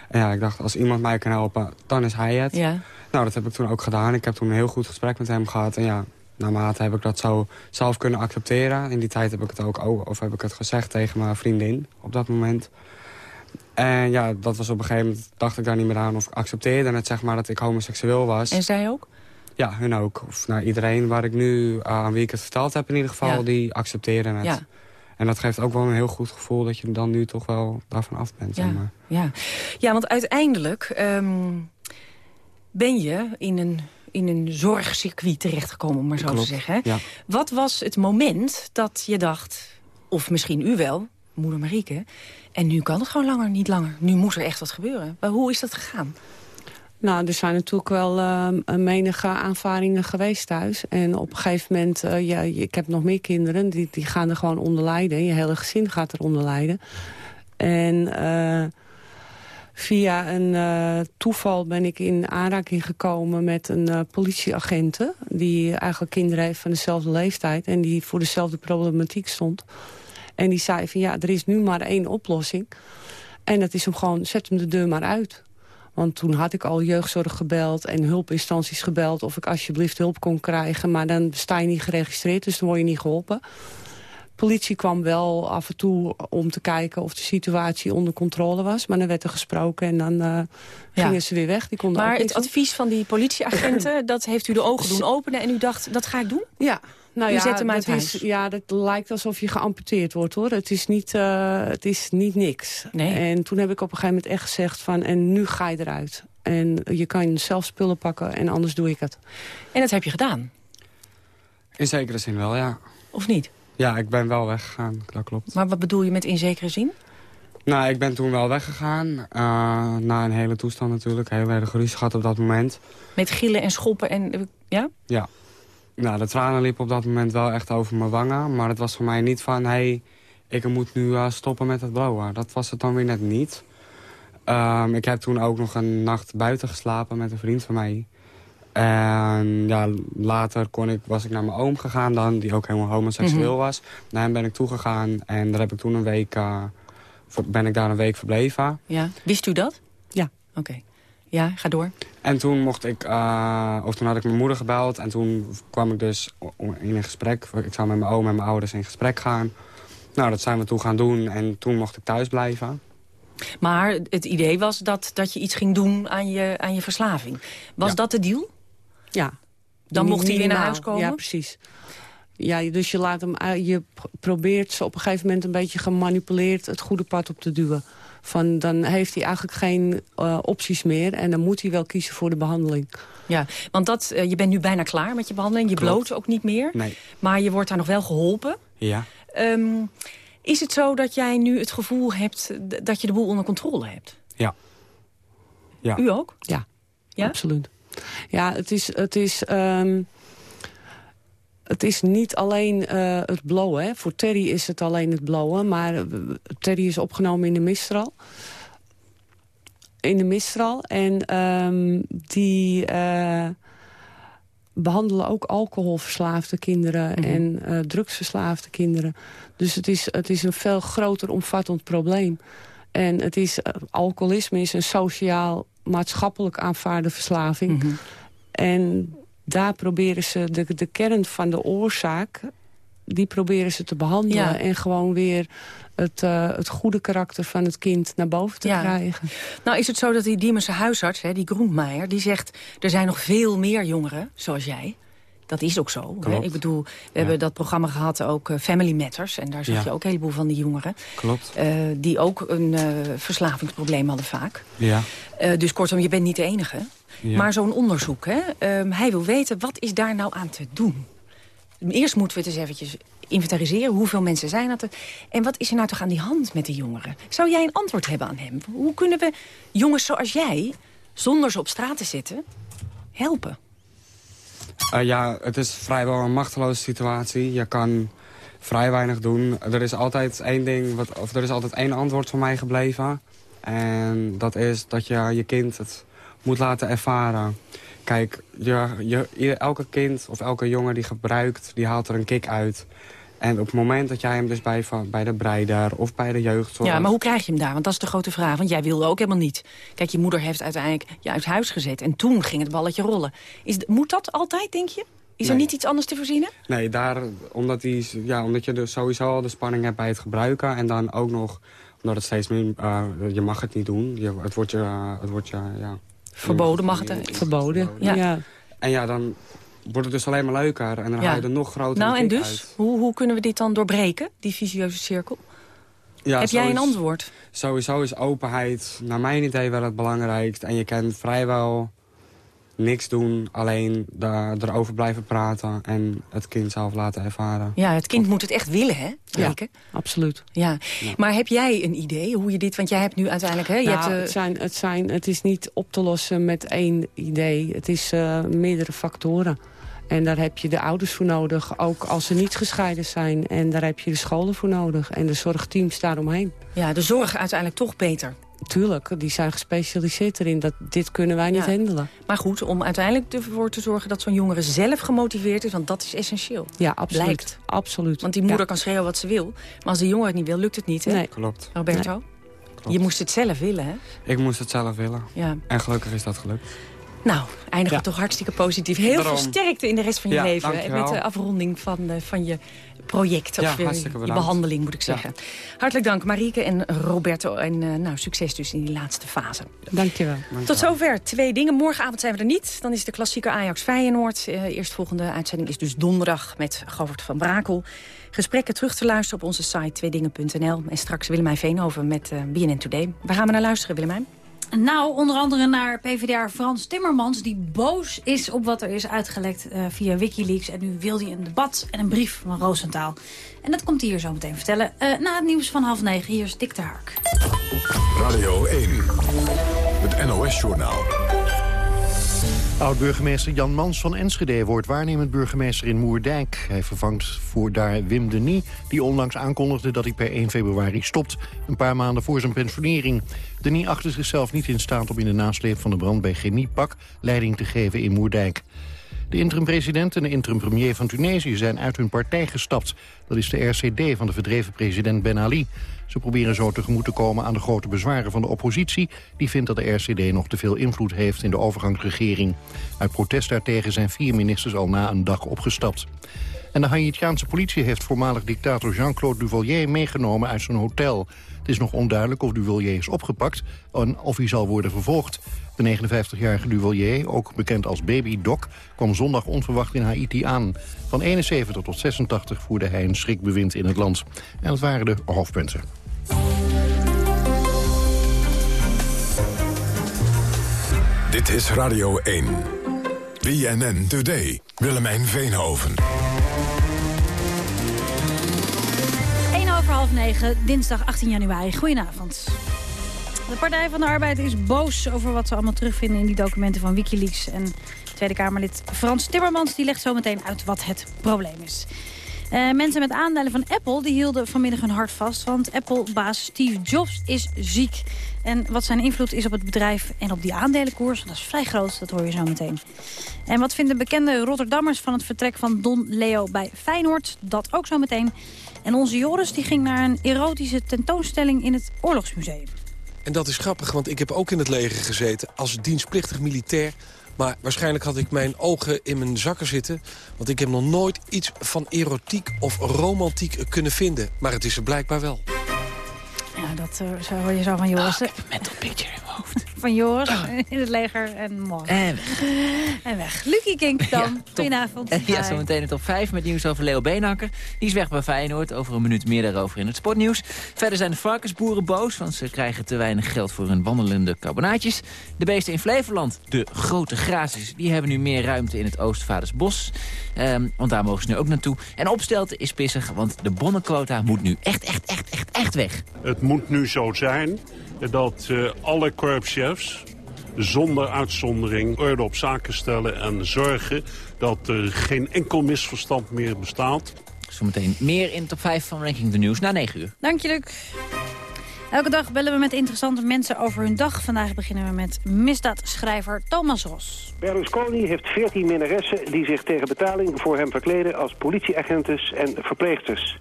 En ja, ik dacht, als iemand mij kan helpen, dan is hij het. Ja. Nou, dat heb ik toen ook gedaan. Ik heb toen een heel goed gesprek met hem gehad. En ja, naarmate heb ik dat zo zelf kunnen accepteren. In die tijd heb ik het ook, of heb ik het gezegd tegen mijn vriendin op dat moment. En ja, dat was op een gegeven moment, dacht ik daar niet meer aan. Of accepteerde het, zeg maar, dat ik homoseksueel was. En zij ook? Ja, hun ook. Of nou, iedereen waar ik nu, uh, aan wie ik het verteld heb in ieder geval, ja. die accepteren het. Ja. En dat geeft ook wel een heel goed gevoel dat je dan nu toch wel daarvan af bent. Ja, zeg maar. ja. ja want uiteindelijk um, ben je in een, in een zorgcircuit terechtgekomen, om maar zo Klopt. te zeggen. Ja. Wat was het moment dat je dacht, of misschien u wel, moeder Marieke... en nu kan het gewoon langer, niet langer. Nu moet er echt wat gebeuren. Maar hoe is dat gegaan? Nou, er zijn natuurlijk wel uh, menige aanvaringen geweest thuis. En op een gegeven moment, uh, ja, ik heb nog meer kinderen... die, die gaan er gewoon onder lijden. Je hele gezin gaat er onder lijden. En uh, Via een eh, toeval ben ik in aanraking gekomen met een politieagente... die eigenlijk kinderen heeft van dezelfde leeftijd... en die voor dezelfde problematiek stond. En die zei van ja, er is nu maar één oplossing. En dat is hem gewoon, zet hem de deur maar uit. Want toen had ik al jeugdzorg gebeld en hulpinstanties gebeld... of ik alsjeblieft hulp kon krijgen. Maar dan sta je niet geregistreerd, dus dan word je niet geholpen politie kwam wel af en toe om te kijken of de situatie onder controle was. Maar dan werd er gesproken en dan uh, gingen ze weer weg. Die konden maar het advies van die politieagenten, dat heeft u de ogen doen openen en u dacht, dat ga ik doen? Ja, nou u ja, zet hem uit dat huis. Is, ja, dat lijkt alsof je geamputeerd wordt, hoor. Het is niet, uh, het is niet niks. Nee. En toen heb ik op een gegeven moment echt gezegd van... en nu ga je eruit. En je kan zelf spullen pakken en anders doe ik het. En dat heb je gedaan? In zekere zin wel, ja. Of niet? Ja, ik ben wel weggegaan, dat klopt. Maar wat bedoel je met in zekere zin? Nou, ik ben toen wel weggegaan. Uh, na een hele toestand natuurlijk. Heel erg ruzie gehad op dat moment. Met gillen en schoppen en... Ja? Ja. Nou, de tranen liepen op dat moment wel echt over mijn wangen. Maar het was voor mij niet van... hé, hey, ik moet nu uh, stoppen met het blowen. Dat was het dan weer net niet. Um, ik heb toen ook nog een nacht buiten geslapen met een vriend van mij. En ja, later kon ik, was ik naar mijn oom gegaan dan, die ook helemaal homoseksueel mm -hmm. was. Naar hem ben ik toegegaan en daar heb ik toen een week, uh, ben ik daar een weeg verbleven. Ja. Wist u dat? Ja. Oké. Okay. Ja, ga door. En toen mocht ik, uh, of toen had ik mijn moeder gebeld en toen kwam ik dus in een gesprek. Ik zou met mijn oom en mijn ouders in gesprek gaan. Nou, dat zijn we toen gaan doen en toen mocht ik thuis blijven. Maar het idee was dat, dat je iets ging doen aan je, aan je verslaving. Was ja. dat de deal? Ja. Dan mocht hij weer naar huis komen? Ja, precies. Ja, dus je, laat hem, je probeert ze op een gegeven moment een beetje gemanipuleerd het goede pad op te duwen. Van, dan heeft hij eigenlijk geen uh, opties meer en dan moet hij wel kiezen voor de behandeling. Ja, want dat, uh, je bent nu bijna klaar met je behandeling. Je Klopt. bloot ook niet meer. Nee. Maar je wordt daar nog wel geholpen. Ja. Um, is het zo dat jij nu het gevoel hebt dat je de boel onder controle hebt? Ja. ja. U ook? Ja, ja? absoluut. Ja, het is, het is, um, het is niet alleen uh, het blowen. Hè. Voor Terry is het alleen het blowen. Maar uh, Terry is opgenomen in de Mistral. In de Mistral. En um, die uh, behandelen ook alcoholverslaafde kinderen... Mm -hmm. en drugsverslaafde kinderen. Dus het is, het is een veel groter omvattend probleem. En het is, alcoholisme is een sociaal maatschappelijk aanvaarde verslaving. Mhm. Mm -hmm. En daar proberen ze de, de kern van de oorzaak... die proberen ze te behandelen. Ja. En gewoon weer het, uh, het goede karakter van het kind naar boven te ja. krijgen. Nou is het zo dat die Diemense huisarts, hè, die Groenmeijer... die zegt, er zijn nog veel meer jongeren, zoals jij... Dat is ook zo. Hè? Ik bedoel, we ja. hebben dat programma gehad, ook uh, Family Matters. En daar zag ja. je ook een heleboel van die jongeren. Klopt. Uh, die ook een uh, verslavingsprobleem hadden vaak. Ja. dus kortom, je bent niet de enige. Ja. Maar zo'n onderzoek, hè? Um, hij wil weten, wat is daar nou aan te doen? Eerst moeten we het eens eventjes inventariseren. Hoeveel mensen zijn dat er? En wat is er nou toch aan die hand met die jongeren? Zou jij een antwoord hebben aan hem? Hoe kunnen we jongens zoals jij, zonder ze op straat te zetten, helpen? Uh, ja, het is vrijwel een machteloze situatie. Je kan vrij weinig doen. Er is altijd één ding, wat, of er is altijd één antwoord van mij gebleven. En dat is dat je je kind het moet laten ervaren. Kijk, je, je, elke kind of elke jongen die gebruikt, die haalt er een kick uit. En op het moment dat jij hem dus bij, bij de breider of bij de jeugdzorg... Ja, maar hoe krijg je hem daar? Want dat is de grote vraag. Want jij wilde ook helemaal niet. Kijk, je moeder heeft uiteindelijk je uit huis gezet. En toen ging het balletje rollen. Is, moet dat altijd, denk je? Is nee. er niet iets anders te verzinnen? Nee, daar, omdat, die, ja, omdat je dus sowieso al de spanning hebt bij het gebruiken. En dan ook nog, omdat het steeds meer... Uh, je mag het niet doen. Je, het wordt je... Uh, het wordt je ja, Verboden mag het? Verboden, verboden. Ja. ja. En ja, dan wordt het dus alleen maar leuker. En dan ja. haal je er nog groter Nou, en dus? Uit. Hoe, hoe kunnen we dit dan doorbreken, die visieuze cirkel? Ja, Heb jij een antwoord? Sowieso is openheid, naar mijn idee, wel het belangrijkste. En je kan vrijwel niks doen, alleen daar, erover blijven praten... en het kind zelf laten ervaren. Ja, het kind of... moet het echt willen, hè? Ja, absoluut. Ja. ja. Maar heb jij een idee hoe je dit... want jij hebt nu uiteindelijk... Hè, je nou, hebt, uh... het, zijn, het, zijn, het is niet op te lossen met één idee. Het is uh, meerdere factoren. En daar heb je de ouders voor nodig, ook als ze niet gescheiden zijn. En daar heb je de scholen voor nodig en de zorgteams daaromheen. Ja, de zorg uiteindelijk toch beter tuurlijk, die zijn gespecialiseerd erin. Dat, dit kunnen wij niet Ja. handelen. Maar goed, om uiteindelijk ervoor te zorgen dat zo'n jongere zelf gemotiveerd is... want dat is essentieel. Ja, absoluut. Blijkt. absoluut. Want die moeder Ja. kan schreeuwen wat ze wil. Maar als de jongen het niet wil, lukt het niet, hè? Nee. Klopt. Roberto? Je moest het zelf willen, hè? Ik moest het zelf willen. Ja. En gelukkig is dat gelukt. Nou, eindigen Ja. toch hartstikke positief. Heel Daarom. veel sterkte in de rest van je Ja, leven. En met de afronding van, eh, van je project. Of je, hartstikke je behandeling, moet ik Ja. zeggen. Hartelijk dank, Marieke en Roberto. En eh, nou, succes dus in die laatste fase. Dankjewel. Tot zover. Twee dingen. Morgenavond zijn we er niet. Dan is de klassieker Ajax Feyenoord. Uh, eerstvolgende uitzending is dus donderdag met Govert van Brakel. Gesprekken terug te luisteren op onze site tweedingen.nl. En straks Willemijn Veenhoven met uh, BNN Today. Waar gaan we naar luisteren, Willemijn? Nou, onder andere naar PvdA Frans Timmermans... die boos is op wat er is uitgelekt uh, via Wikileaks. En nu wil hij een debat en een brief van Roosentaal. En dat komt hij hier zo meteen vertellen. Uh, na het nieuws van half negen, hier is Dick de Hark. Radio 1, het NOS-journaal. Oud-burgemeester Jan Mans van Enschede wordt waarnemend burgemeester in Moerdijk. Hij vervangt voor daar Wim Denis, die onlangs aankondigde dat hij per 1 februari stopt. Een paar maanden voor zijn pensionering. Denis achtte zichzelf niet in staat om in de nasleep van de brand bij Chemiepak leiding te geven in Moerdijk. De interim-president en de interim-premier van Tunesië zijn uit hun partij gestapt. Dat is de RCD van de verdreven president Ben Ali. Ze proberen zo tegemoet te komen aan de grote bezwaren van de oppositie... die vindt dat de RCD nog te veel invloed heeft in de overgangsregering. Uit protest daartegen zijn vier ministers al na een dag opgestapt. En de Haitiaanse politie heeft voormalig dictator Jean-Claude Duvalier meegenomen uit zijn hotel. Het is nog onduidelijk of Duvalier is opgepakt en of hij zal worden vervolgd. De 59-jarige Duvalier, ook bekend als Baby Doc, kwam zondag onverwacht in Haiti aan. Van 71 tot 86 voerde hij een schrikbewind in het land. En dat waren de hoofdpunten. Dit is Radio 1. BNN Today. Willemijn Veenhoven. Half 9, dinsdag 18 januari. Goedenavond. De Partij van de Arbeid is boos over wat ze allemaal terugvinden in die documenten van Wikileaks. En Tweede Kamerlid Frans Timmermans die legt zo meteen uit wat het probleem is. Uh, mensen met aandelen van Apple die hielden vanmiddag hun hart vast. Want Apple-baas Steve Jobs is ziek. En wat zijn invloed is op het bedrijf en op die aandelenkoers... dat is vrij groot, dat hoor je zo meteen. En wat vinden bekende Rotterdammers van het vertrek van Don Leo bij Feyenoord? Dat ook zo meteen. En onze Joris die ging naar een erotische tentoonstelling in het Oorlogsmuseum. En dat is grappig, want ik heb ook in het leger gezeten als dienstplichtig militair. Maar waarschijnlijk had ik mijn ogen in mijn zakken zitten. Want ik heb nog nooit iets van erotiek of romantiek kunnen vinden. Maar het is er blijkbaar wel. Ja, dat uh, zo hoor je zo van Joris. Oh, ik heb een mental picture in mijn hoofd. Van Joris in het leger en mooi. En weg. En weg. Lucie Kink dan. Ja, Goedenavond. En ja, zo meteen het op 5 met nieuws over Leo Beenhakker. Die is weg bij Feyenoord. Over een minuut meer daarover in het sportnieuws. Verder zijn de varkensboeren boos, want ze krijgen te weinig geld voor hun wandelende carbonaatjes. De beesten in Flevoland, de grote grazers, die hebben nu meer ruimte in het Oostvaardersbos. Um, want daar mogen ze nu ook naartoe. En opstelten is pissig, want de bonnenquota moet nu echt, echt, echt, echt, echt weg. Het moet nu zo zijn dat uh, alle korpschefs zonder uitzondering orde op zaken stellen en zorgen dat er geen enkel misverstand meer bestaat. Zometeen meer in top 5 van Ranking the News na 9 uur. Dank je, Luc. Elke dag bellen we met interessante mensen over hun dag. Vandaag beginnen we met misdaadschrijver Thomas Ros. Berlusconi heeft 14 minnaressen die zich tegen betaling voor hem verkleden als politieagentes en verpleegsters.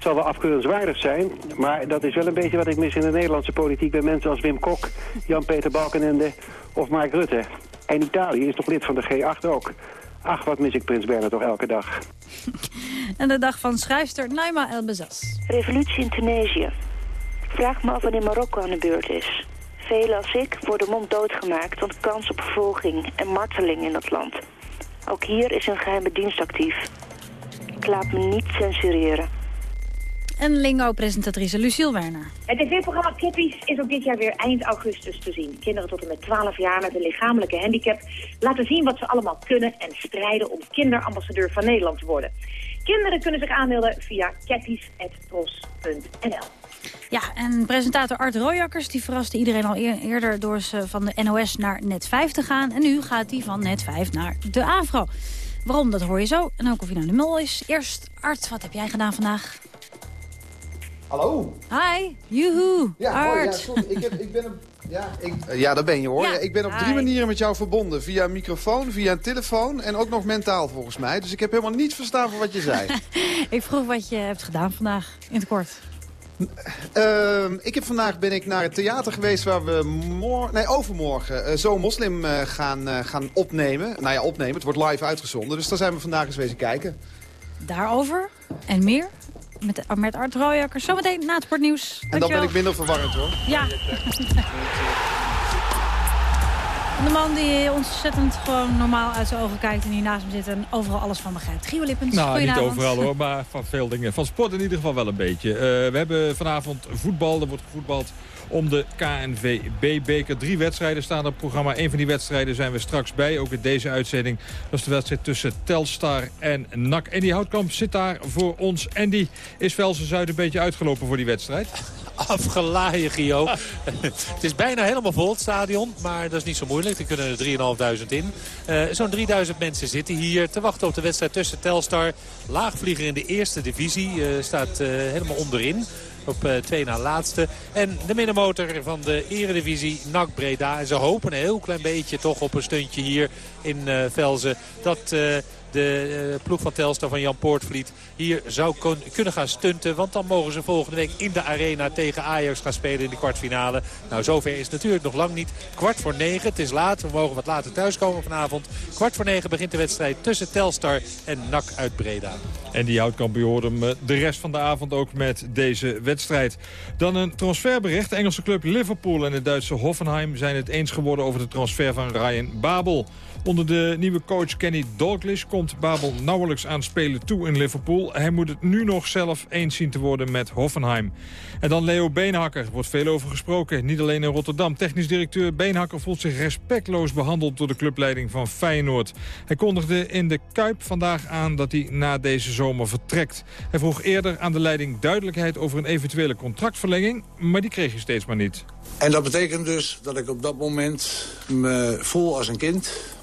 Het zal wel afkeurenswaardig zijn, maar dat is wel een beetje wat ik mis in de Nederlandse politiek... bij mensen als Wim Kok, Jan-Peter Balkenende of Mark Rutte. En Italië is toch lid van de G8 ook. Ach, wat mis ik Prins Bernhard toch elke dag. en de dag van schrijfster Naima El Bezas. Revolutie in Tunesië. Vraag me af wanneer Marokko aan de beurt is. Velen als ik worden monddood gemaakt want kans op vervolging en marteling in dat land. Ook hier is een geheime dienst actief. Ik laat me niet censureren. En Lingo-presentatrice Luciel Werner. Het tv-programma Kippies is ook dit jaar weer eind augustus te zien. Kinderen tot en met 12 jaar met een lichamelijke handicap laten zien wat ze allemaal kunnen en strijden om kinderambassadeur van Nederland te worden. Kinderen kunnen zich aanmelden via cappies.tros.nl. Ja, en presentator Art Royakkers die verraste iedereen al eer eerder door ze van de NOS naar Net 5 te gaan. En nu gaat hij van Net 5 naar de AVRO. Waarom, dat hoor je zo. En ook of hij nou de mol is. Eerst, Art, wat heb jij gedaan vandaag? Hallo. Hi, joehoe, Ja, hoi, ja, sorry, ik, heb, ik ben een... Ja, ik, ja, daar ben je hoor. Ja. Ik ben op drie manieren met jou verbonden. Via een microfoon, via een telefoon en ook nog mentaal volgens mij. Dus ik heb helemaal niet verstaan van wat je zei. Ik vroeg wat je hebt gedaan vandaag, in het kort. Ehm, ik heb vandaag ben ik naar het theater geweest waar we mor nee, overmorgen uh, Zo Moslim uh, gaan, uh, gaan opnemen. Nou ja, opnemen. Het wordt live uitgezonden. Dus daar zijn we vandaag eens wezen kijken. Daarover en meer met, met Art Rooijakkers. Zometeen na het sportnieuws. En dan ben ik minder verwarrend hoor. Ja. De man die ontzettend gewoon normaal uit zijn ogen kijkt en hier naast hem zit en overal alles van begrijpt. Gio Lippens, Nou, niet overal hoor, maar van veel dingen. Van sport in ieder geval wel een beetje. Uh, we hebben vanavond voetbal, er wordt gevoetbald om de KNVB-beker. Drie wedstrijden staan op programma. Een van die wedstrijden zijn we straks bij, ook in deze uitzending. Dat is de wedstrijd tussen Telstar en NAC. En die Houtkamp zit daar voor ons. En die is Velsen Zuid een beetje uitgelopen voor die wedstrijd. Afgelaaien, Gio. het is bijna helemaal vol, het stadion. Maar dat is niet zo moeilijk. Er kunnen er 3.500 in. Uh, Zo'n 3000 mensen zitten hier te wachten op de wedstrijd tussen Telstar. Laagvlieger in de eerste divisie. Uh, staat uh, helemaal onderin op uh, twee na laatste. En de middenmotor van de eredivisie, NAC Breda. En ze hopen een heel klein beetje toch op een stuntje hier in uh, Velzen. Dat uh, de uh, ploeg van Telstar van Jan Poortvliet hier zou kunnen gaan stunten. Want dan mogen ze volgende week in de arena tegen Ajax gaan spelen in de kwartfinale. Nou, zover is het natuurlijk nog lang niet. Kwart voor negen, het is laat. We mogen wat later thuiskomen vanavond. Kwart voor negen begint de wedstrijd tussen Telstar en NAC uit Breda. En die houtkampioen hoorde hem de rest van de avond ook met deze wedstrijd. Dan een transferbericht. De Engelse club Liverpool en de Duitse Hoffenheim zijn het eens geworden over de transfer van Ryan Babel. Onder de nieuwe coach Kenny Dalglish komt Babel nauwelijks aan spelen toe in Liverpool. Hij moet het nu nog zelf eens zien te worden met Hoffenheim. En dan Leo Beenhakker. Er wordt veel over gesproken. Niet alleen in Rotterdam. Technisch directeur Beenhakker voelt zich respectloos behandeld door de clubleiding van Feyenoord. Hij kondigde in de Kuip vandaag aan dat hij na deze zomer vertrekt. Hij vroeg eerder aan de leiding duidelijkheid over een eventuele contractverlenging. Maar die kreeg hij steeds maar niet. En dat betekent dus dat ik op dat moment me voel als een kind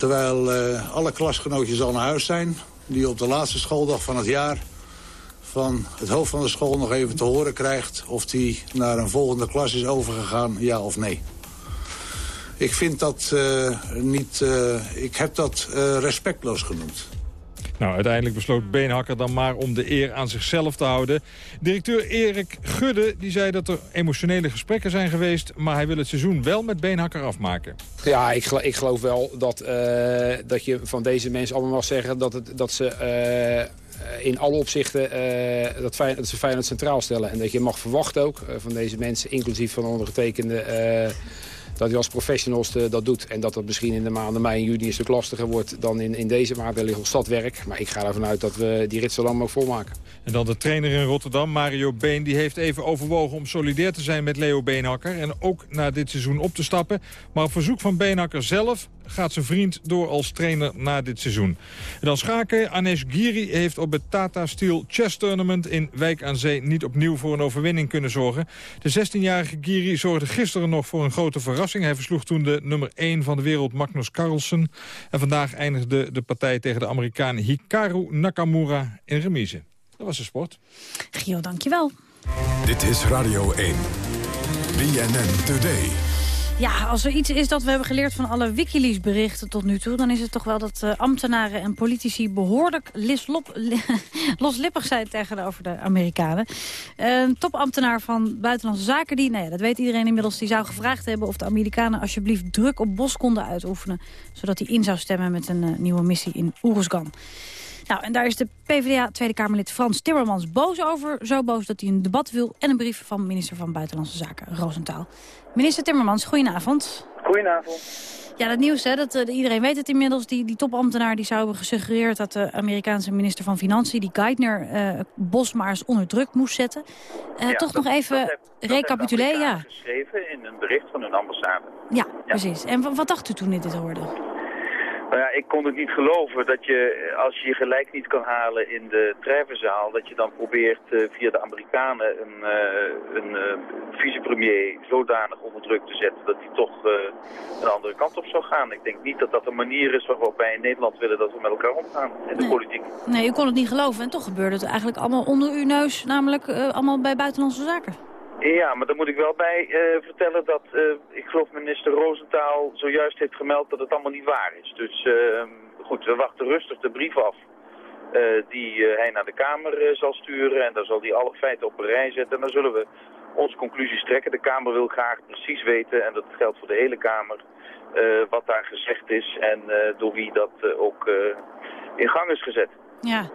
Terwijl uh, alle klasgenootjes al naar huis zijn. Die op de laatste schooldag van het jaar van het hoofd van de school nog even te horen krijgt... of die naar een volgende klas is overgegaan, ja of nee. Ik vind dat uh, niet... Uh, ik heb dat respectloos genoemd. Nou, uiteindelijk besloot Beenhakker dan maar om de eer aan zichzelf te houden. Directeur Erik Gudde die zei dat er emotionele gesprekken zijn geweest... maar hij wil het seizoen wel met Beenhakker afmaken. Ja, ik, geloof, ik geloof wel dat, uh, dat je van deze mensen allemaal mag zeggen... dat, het, dat ze uh, in alle opzichten uh, dat, dat ze Feyenoord centraal stellen. En dat je mag verwachten ook van deze mensen, inclusief van ondergetekende dat hij als professionals de, dat doet. En dat dat misschien in de maanden mei en juni een stuk lastiger wordt dan in, in deze maand. Er ligt stadwerk. Maar ik ga ervan uit dat we die rit zo lang mogelijk volmaken. En dan de trainer in Rotterdam, Mario Been. Die heeft even overwogen om solidair te zijn met Leo Beenhakker. En ook na dit seizoen op te stappen. Maar op verzoek van Beenhakker zelf gaat zijn vriend door als trainer na dit seizoen. En dan schaken. Anesh Giri heeft op het Tata Steel Chess Tournament in Wijk aan Zee niet opnieuw voor een overwinning kunnen zorgen. De 16-jarige Giri zorgde gisteren nog voor een grote verrassing. Hij versloeg toen de nummer 1 van de wereld Magnus Carlsen. En vandaag eindigde de partij tegen de Amerikaan Hikaru Nakamura in remise. Dat was de sport. Gio, dankjewel. Dit is Radio 1. BNN Today. Ja, als er iets is dat we hebben geleerd van alle Wikileaks-berichten tot nu toe... dan is het toch wel dat uh, ambtenaren en politici behoorlijk loslippig zijn tegenover de Amerikanen. Een topambtenaar van Buitenlandse Zaken, die, nou dat weet iedereen inmiddels... die zou gevraagd hebben of de Amerikanen alsjeblieft druk op Bos konden uitoefenen... zodat hij in zou stemmen met een uh, nieuwe missie in Oeruzgan. Nou, en daar is de PvdA Tweede Kamerlid Frans Timmermans boos over. Zo boos dat hij een debat wil en een brief van minister van Buitenlandse Zaken, Roosentaal. Minister Timmermans, goedenavond. Goedenavond. Ja, dat nieuws, hè, dat, uh, iedereen weet het inmiddels. Die, die topambtenaar die zou hebben gesuggereerd dat de Amerikaanse minister van Financiën, die Geithner, uh, Bos maar eens onder druk moest zetten. Uh, ja, toch dat, nog even recapituleren. Ja. geschreven in een bericht van hun ambassade. Ja, ja. precies. En wat dacht u toen u dit hoorde? Nou ja, ik kon het niet geloven dat je, als je je gelijk niet kan halen in de treffenzaal, dat je dan probeert uh, via de Amerikanen een, uh, een uh, vicepremier zodanig onder druk te zetten dat hij toch een andere kant op zou gaan. Ik denk niet dat dat een manier is waarop wij in Nederland willen dat we met elkaar omgaan in de politiek. Nee, u kon het niet geloven en toch gebeurde het eigenlijk allemaal onder uw neus, namelijk allemaal bij Buitenlandse Zaken. Ja, maar daar moet ik wel bij uh, vertellen dat, uh, ik geloof minister Roosentaal zojuist heeft gemeld dat het allemaal niet waar is. Dus uh, goed, we wachten rustig de brief af die hij naar de Kamer zal sturen. En daar zal hij alle feiten op een rij zetten. En dan zullen we onze conclusies trekken. De Kamer wil graag precies weten, en dat geldt voor de hele Kamer, wat daar gezegd is en door wie dat ook in gang is gezet. Ja,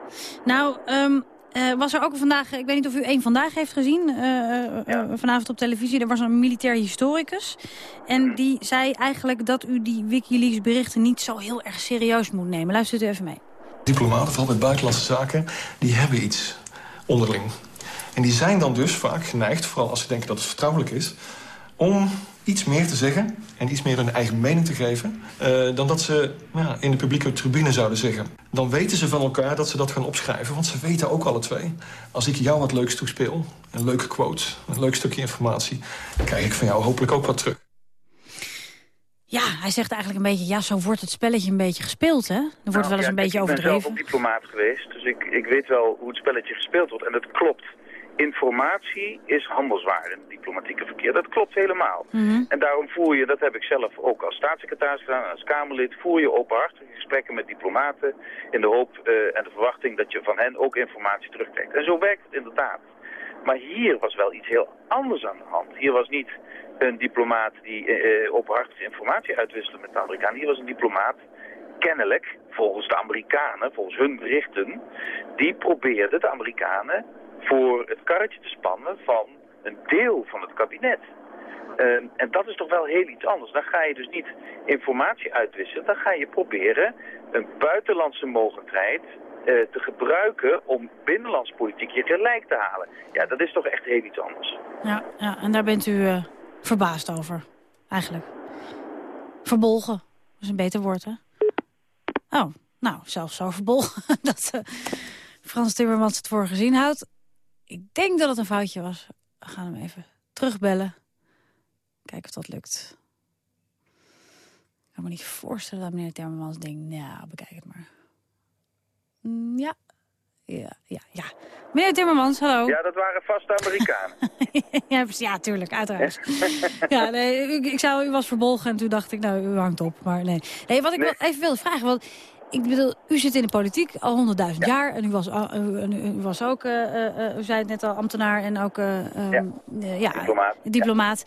nou... Um... Uh, was er ook vandaag, ik weet niet of u één vandaag heeft gezien, uh, vanavond op televisie. Er was een militair historicus. En die zei eigenlijk dat u die Wikileaks berichten niet zo heel erg serieus moet nemen. Luistert u even mee. Diplomaten, vooral met buitenlandse zaken, die hebben iets onderling. En die zijn dan dus vaak geneigd, vooral als ze denken dat het vertrouwelijk is... om iets meer te zeggen en iets meer hun eigen mening te geven... Uh, dan dat ze ja, in de publieke tribune zouden zeggen. Dan weten ze van elkaar dat ze dat gaan opschrijven. Want ze weten ook alle twee. Als ik jou wat leuks toespeel, een leuke quote, een leuk stukje informatie... dan krijg ik van jou hopelijk ook wat terug. Ja, hij zegt eigenlijk een beetje, ja, zo wordt het spelletje een beetje gespeeld, hè? Er wordt nou, wel eens een beetje overdreven. Ik ben zelf ook diplomaat geweest, dus ik, ik weet wel hoe het spelletje gespeeld wordt. En dat klopt informatie is handelswaar in het diplomatieke verkeer. Dat klopt helemaal. Mhm. En daarom voer je, dat heb ik zelf ook als staatssecretaris gedaan, als Kamerlid, voer je openhartige gesprekken met diplomaten in de hoop uh, en de verwachting dat je van hen ook informatie terugkrijgt. En zo werkt het inderdaad. Maar hier was wel iets heel anders aan de hand. Hier was niet een diplomaat die uh, openhartig informatie uitwisselde met de Amerikanen. Hier was een diplomaat, kennelijk, volgens de Amerikanen, volgens hun berichten, die probeerde de Amerikanen voor het karretje te spannen van een deel van het kabinet. Uh, en dat is toch wel heel iets anders. Dan ga je dus niet informatie uitwisselen. Dan ga je proberen een buitenlandse mogendheid uh, te gebruiken om binnenlandspolitiek je gelijk te halen. Ja, dat is toch echt heel iets anders. Ja, ja en daar bent u uh, verbaasd over, eigenlijk. Verbolgen, is een beter woord, hè? Oh, nou, zelfs zo verbolgen dat Frans Timmermans het voor gezien houdt. Ik denk dat het een foutje was. We gaan hem even terugbellen. Kijken of dat lukt. Ik kan me niet voorstellen dat meneer Timmermans denkt... nou, bekijk het maar. Mm, ja, ja, ja, ja. Meneer Timmermans, hallo. Ja, dat waren vaste Amerikanen. ja, ja, tuurlijk, uiteraard. ja, nee, ik, ik, zou, u was verbolgen en toen dacht ik, nou, u hangt op. Maar nee. nee wat ik nee. even wilde vragen, want ik bedoel, u zit in de politiek al honderdduizend jaar. En u was, u, was ook, uh, u zei het net al, ambtenaar en ook ja. ja. diplomaat. diplomaat.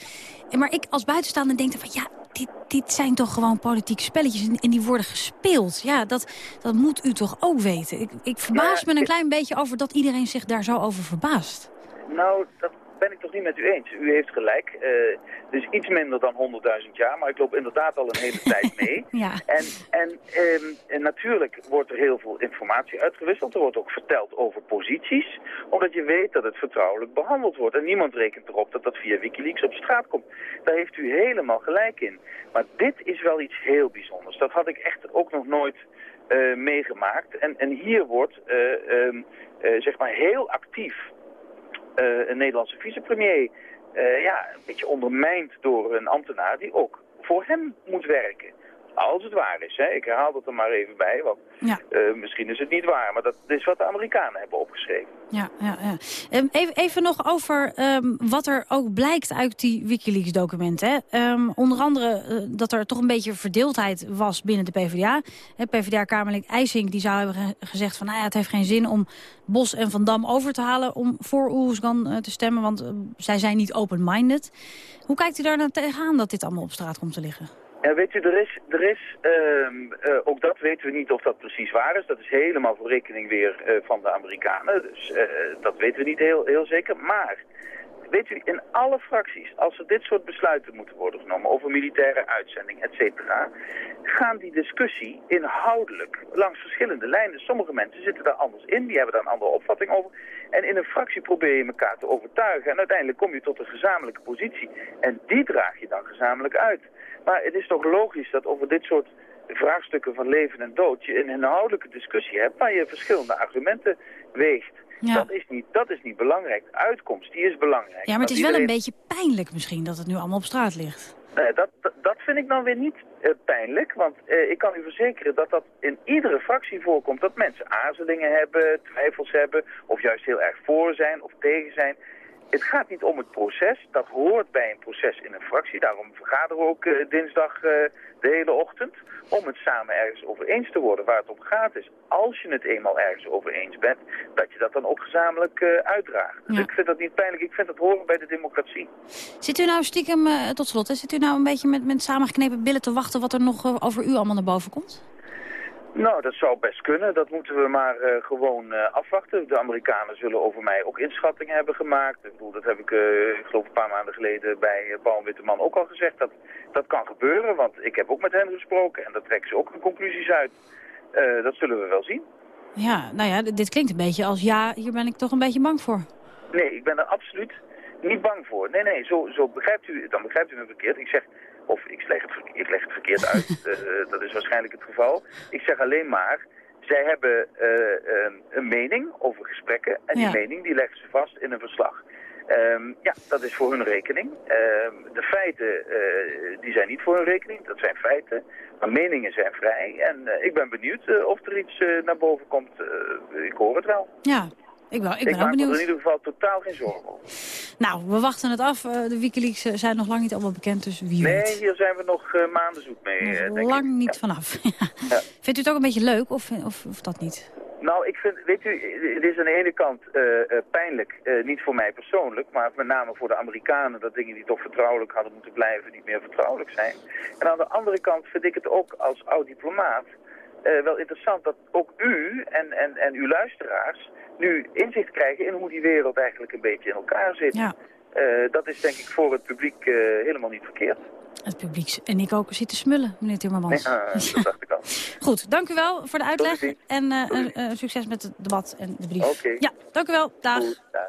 Maar ik als buitenstaander denk van, ja, dit, dit zijn toch gewoon politieke spelletjes en, die worden gespeeld. Ja, dat, dat moet u toch ook weten. Ik, ik verbaas me een klein beetje over dat iedereen zich daar zo over verbaast. Nou, dat ben ik toch niet met u eens. U heeft gelijk. Uh, dus iets minder dan 100.000 jaar, maar ik loop inderdaad al een hele tijd mee. ja. En, en, um, en, natuurlijk wordt er heel veel informatie uitgewisseld. Er wordt ook verteld over posities, omdat je weet dat het vertrouwelijk behandeld wordt. En niemand rekent erop dat dat via Wikileaks op straat komt. Daar heeft u helemaal gelijk in. Maar dit is wel iets heel bijzonders. Dat had ik echt ook nog nooit uh, meegemaakt. En, en hier wordt uh, um, zeg maar heel actief een Nederlandse vicepremier uh, ja, een beetje ondermijnd door een ambtenaar die ook voor hem moet werken. Als het waar is. Hè. Ik herhaal dat er maar even bij, want ja. uh, misschien is het niet waar. Maar dat is wat de Amerikanen hebben opgeschreven. Ja, ja, ja. Um, even, even nog over um, wat er ook blijkt uit die Wikileaks-documenten. Um, onder andere uh, dat er toch een beetje verdeeldheid was binnen de PvdA. PvdA-kamerlid IJsink die zou hebben gezegd van... Nou ja, het heeft geen zin om Bos en Van Dam over te halen... om voor Oersgan uh, te stemmen, want zij zijn niet open-minded. Hoe kijkt u daar nou tegenaan dat dit allemaal op straat komt te liggen? Ja, weet u, er is, er is uh, uh, ook dat weten we niet of dat precies waar is. Dat is helemaal voor rekening weer uh, van de Amerikanen. Dus dat weten we niet heel, heel zeker. Maar, weet u, in alle fracties, als er dit soort besluiten moeten worden genomen over militaire uitzending, et cetera, gaan die discussie inhoudelijk langs verschillende lijnen. Sommige mensen zitten daar anders in, die hebben daar een andere opvatting over. En in een fractie probeer je elkaar te overtuigen. En uiteindelijk kom je tot een gezamenlijke positie. En die draag je dan gezamenlijk uit. Maar het is toch logisch dat over dit soort vraagstukken van leven en dood je een inhoudelijke discussie hebt waar je verschillende argumenten weegt. Dat, is niet, dat is niet belangrijk. De uitkomst die is belangrijk. Ja, maar het is wel een beetje pijnlijk misschien dat het nu allemaal op straat ligt. Nee, dat, dat, vind ik dan weer niet uh, pijnlijk, want uh, ik kan u verzekeren dat dat in iedere fractie voorkomt. Dat mensen aarzelingen hebben, twijfels hebben, of juist heel erg voor zijn of tegen zijn. Het gaat niet om het proces, dat hoort bij een proces in een fractie. Daarom vergaderen we ook uh, dinsdag de hele ochtend om het samen ergens over eens te worden. Waar het om gaat is, als je het eenmaal ergens over eens bent, dat je dat dan ook gezamenlijk uh, uitdraagt. Dus ik vind dat niet pijnlijk, ik vind dat horen bij de democratie. Zit u nou stiekem, tot slot, hè, zit u nou een beetje met, met samengeknepen billen te wachten wat er nog over u allemaal naar boven komt? Nou, dat zou best kunnen. Dat moeten we maar uh, gewoon uh, afwachten. De Amerikanen zullen over mij ook inschattingen hebben gemaakt. Ik bedoel, dat heb ik, uh, ik geloof een paar maanden geleden bij Paul Witteman ook al gezegd. Dat, dat kan gebeuren, want ik heb ook met hen gesproken en daar trekken ze ook hun conclusies uit. dat zullen we wel zien. Ja, nou ja, dit klinkt een beetje als ja, hier ben ik toch een beetje bang voor. Nee, ik ben er absoluut niet bang voor. Nee, nee, zo, zo begrijpt u, dan begrijpt u me verkeerd. Ik zeg, of ik leg het, ik leg het verkeerd uit, uh, dat is waarschijnlijk het geval. Ik zeg alleen maar, zij hebben uh, een, een, mening over gesprekken en die ja. mening die leggen ze vast in een verslag. Um, ja, dat is voor hun rekening. Um, de feiten uh, die zijn niet voor hun rekening, dat zijn feiten. Maar meningen zijn vrij en ik ben benieuwd of er iets naar boven komt. ik hoor het wel. Ja, ik, wel, ik ben ik ook benieuwd. er in ieder geval totaal geen zorgen over. Nou, we wachten het af. De Wikileaks zijn nog lang niet allemaal bekend, dus wie Nee, weet. hier zijn we nog uh, maanden zoek mee, denk Lang ik. niet ja. vanaf. ja. Vindt u het ook een beetje leuk, of, of, of dat niet? Nou, ik vind, weet u, het is aan de ene kant uh, pijnlijk, niet voor mij persoonlijk, maar met name voor de Amerikanen, dat dingen die toch vertrouwelijk hadden moeten blijven, niet meer vertrouwelijk zijn. En aan de andere kant vind ik het ook als oud-diplomaat wel interessant dat ook u en, en, en uw luisteraars nu inzicht krijgen in hoe die wereld eigenlijk een beetje in elkaar zit. Ja. Uh, dat is denk ik voor het publiek uh, helemaal niet verkeerd. Het publiek en ik ook zitten smullen, meneer Timmermans. Uh, dat dacht ik al. Goed, dank u wel voor de uitleg en succes met het debat en de brief. Okay. Ja, dank u wel. Dag. Goed, dag.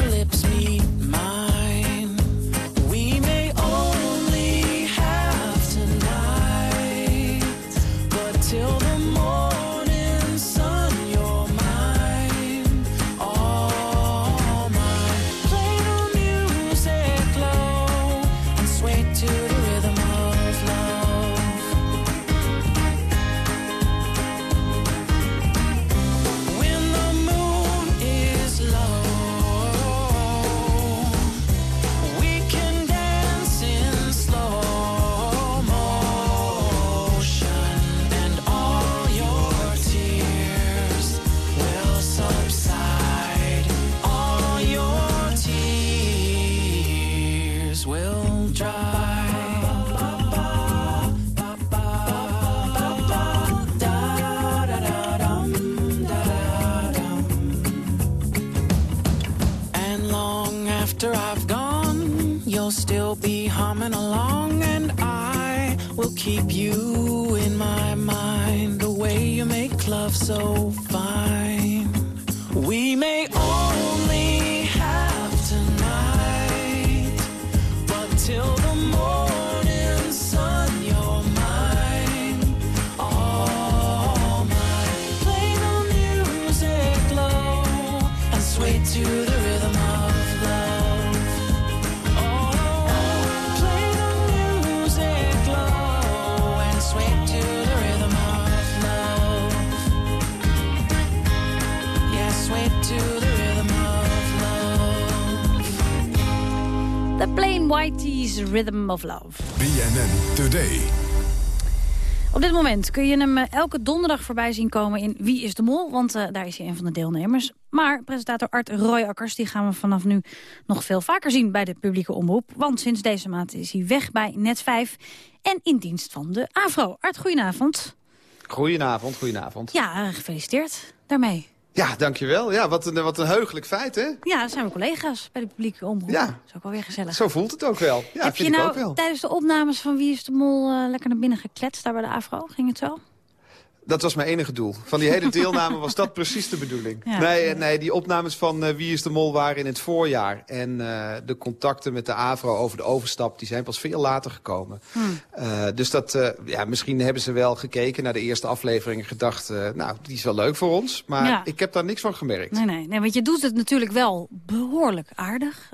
will keep you in my mind the way you make love so Mighty's Rhythm of Love. BNN Today. Op dit moment kun je hem eh, elke donderdag voorbij zien komen in Wie is de Mol? Want uh, daar is hij een van de deelnemers. Maar presentator Art Royakkers die gaan we vanaf nu nog veel vaker zien bij de publieke omroep. Want sinds deze maand is hij weg bij Net5 en in dienst van de AVRO. Art, goedenavond. Goedenavond, goedenavond. Ja, gefeliciteerd daarmee. Ja, dankjewel. Ja, wat een, wat een heugelijk feit, hè? Ja, zijn we collega's bij de publieke omroep. Ja. Dat is ook wel weer gezellig. Zo voelt het ook wel. Ja, Heb vind je ik nou ook wel. tijdens de opnames van Wie is de Mol uh, lekker naar binnen gekletst daar bij de AVRO? Ging het zo? Dat was mijn enige doel. Van die hele deelname was dat precies de bedoeling. Ja. Nee, nee, die opnames van uh, Wie is de Mol waren in het voorjaar. En uh, de contacten met de AVRO over de overstap... die zijn pas veel later gekomen. Hmm. Uh, dus dat, ja, misschien hebben ze wel gekeken naar de eerste aflevering... en gedacht, nou, die is wel leuk voor ons. Maar Ja. ik heb daar niks van gemerkt. Nee, nee, nee, want je doet het natuurlijk wel behoorlijk aardig.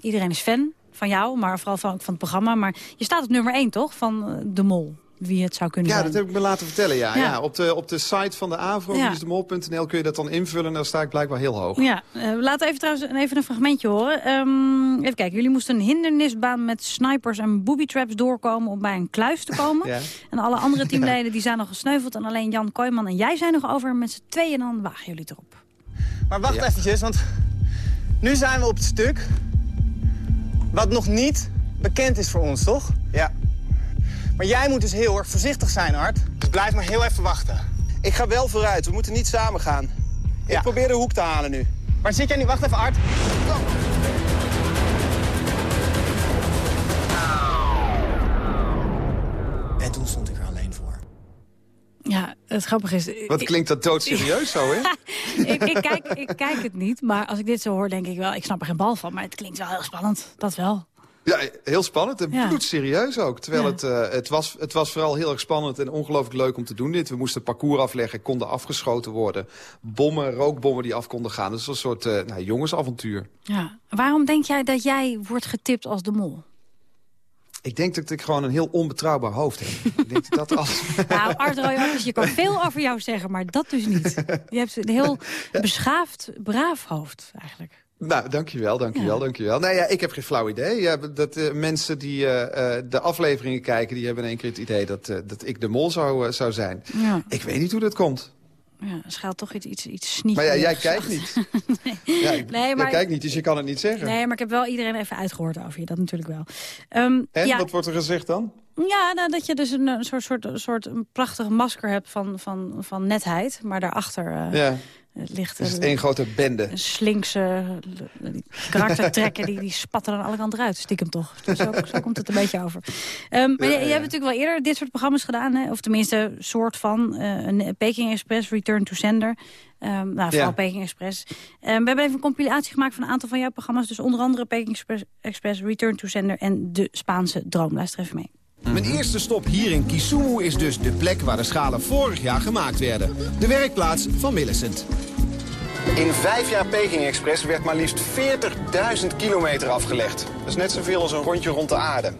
Iedereen is fan van jou, maar vooral van, van het programma. Maar je staat op nummer 1, toch, van De Mol? Wie het zou kunnen Ja, zijn. dat heb ik me laten vertellen, ja. Ja. ja. op, de, op de site van de AVRO, Ja. kun je dat dan invullen... en daar sta ik blijkbaar heel hoog. Ja, uh, we laten even trouwens even een fragmentje horen. Um, even kijken, jullie moesten een hindernisbaan met snipers en booby traps doorkomen... om bij een kluis te komen. Ja. En alle andere teamleden die zijn nog gesneuveld... en alleen Jan Kooijman en jij zijn nog over. Met z'n tweeën dan wagen jullie het erop. Maar wacht eventjes, want nu zijn we op het stuk... wat nog niet bekend is voor ons, toch? Ja. Maar jij moet dus heel erg voorzichtig zijn, Art. Dus blijf maar heel even wachten. Ik ga wel vooruit, we moeten niet samen gaan. Ik probeer de hoek te halen nu. Waar zit jij nu? Wacht even, Art. En toen stond ik er alleen voor. Ja, het grappige is... Wat klinkt dat doodserieus zo, hè? ik, ik, kijk, ik kijk het niet, maar als ik dit zo hoor, denk ik wel... ik snap er geen bal van, maar het klinkt wel heel spannend. Dat wel. Ja, heel spannend en Ja. bloedserieus ook. Terwijl Ja. het, uh, het, was, het was vooral heel erg spannend en ongelooflijk leuk om te doen dit. We moesten parcours afleggen, konden afgeschoten worden. Bommen, rookbommen die af konden gaan. Dus een soort uh, nou, jongensavontuur. Ja. Waarom denk jij dat jij wordt getipt als de mol? Ik denk dat ik gewoon een heel onbetrouwbaar hoofd heb. ik denk dat als... Nou, Art Royakkers, je kan veel over jou zeggen, maar dat dus niet. Je hebt een heel beschaafd, braaf hoofd eigenlijk. Nou, dankjewel, dankjewel, ja. dankjewel. Nou ja, ik heb geen flauw idee. Ja, dat uh, mensen die uh, uh, de afleveringen kijken... die hebben in één keer het idee dat, dat ik de mol zou, zou zijn. Ja. Ik weet niet hoe dat komt. Ja, schuilt toch iets, iets, iets. Maar ja, jij kijkt niet. nee. Ja, ik, nee, maar... Jij kijkt niet, dus je kan het niet zeggen. Nee, maar ik heb wel iedereen even uitgehoord over je. Dat natuurlijk wel. Um, en, ja. wat wordt er gezegd dan? Ja, nou, dat je dus een, een soort, soort, soort een prachtige masker hebt van, van, van netheid. Maar daarachter uh, ja. Ligt... Dus het één grote bende. Een slinkse karaktertrekken, die, die spatten aan alle kanten eruit. Stiekem toch. Dus zo, zo komt het een beetje over. Um, maar ja, je, je hebt natuurlijk wel eerder dit soort programma's gedaan. Hè? Of tenminste, soort van. Uh, een Peking Express, Return to Sender. Um, nou, vooral ja. Peking Express. Um, we hebben even een compilatie gemaakt van een aantal van jouw programma's. Dus onder andere Peking Express, Express Return to Sender en De Spaanse Droom. Luister even mee. Mijn eerste stop hier in Kisumu is dus de plek waar de schalen vorig jaar gemaakt werden. De werkplaats van Millicent. In vijf jaar Peking Express werd maar liefst 40.000 kilometer afgelegd. Dat is net zoveel als een rondje rond de aarde.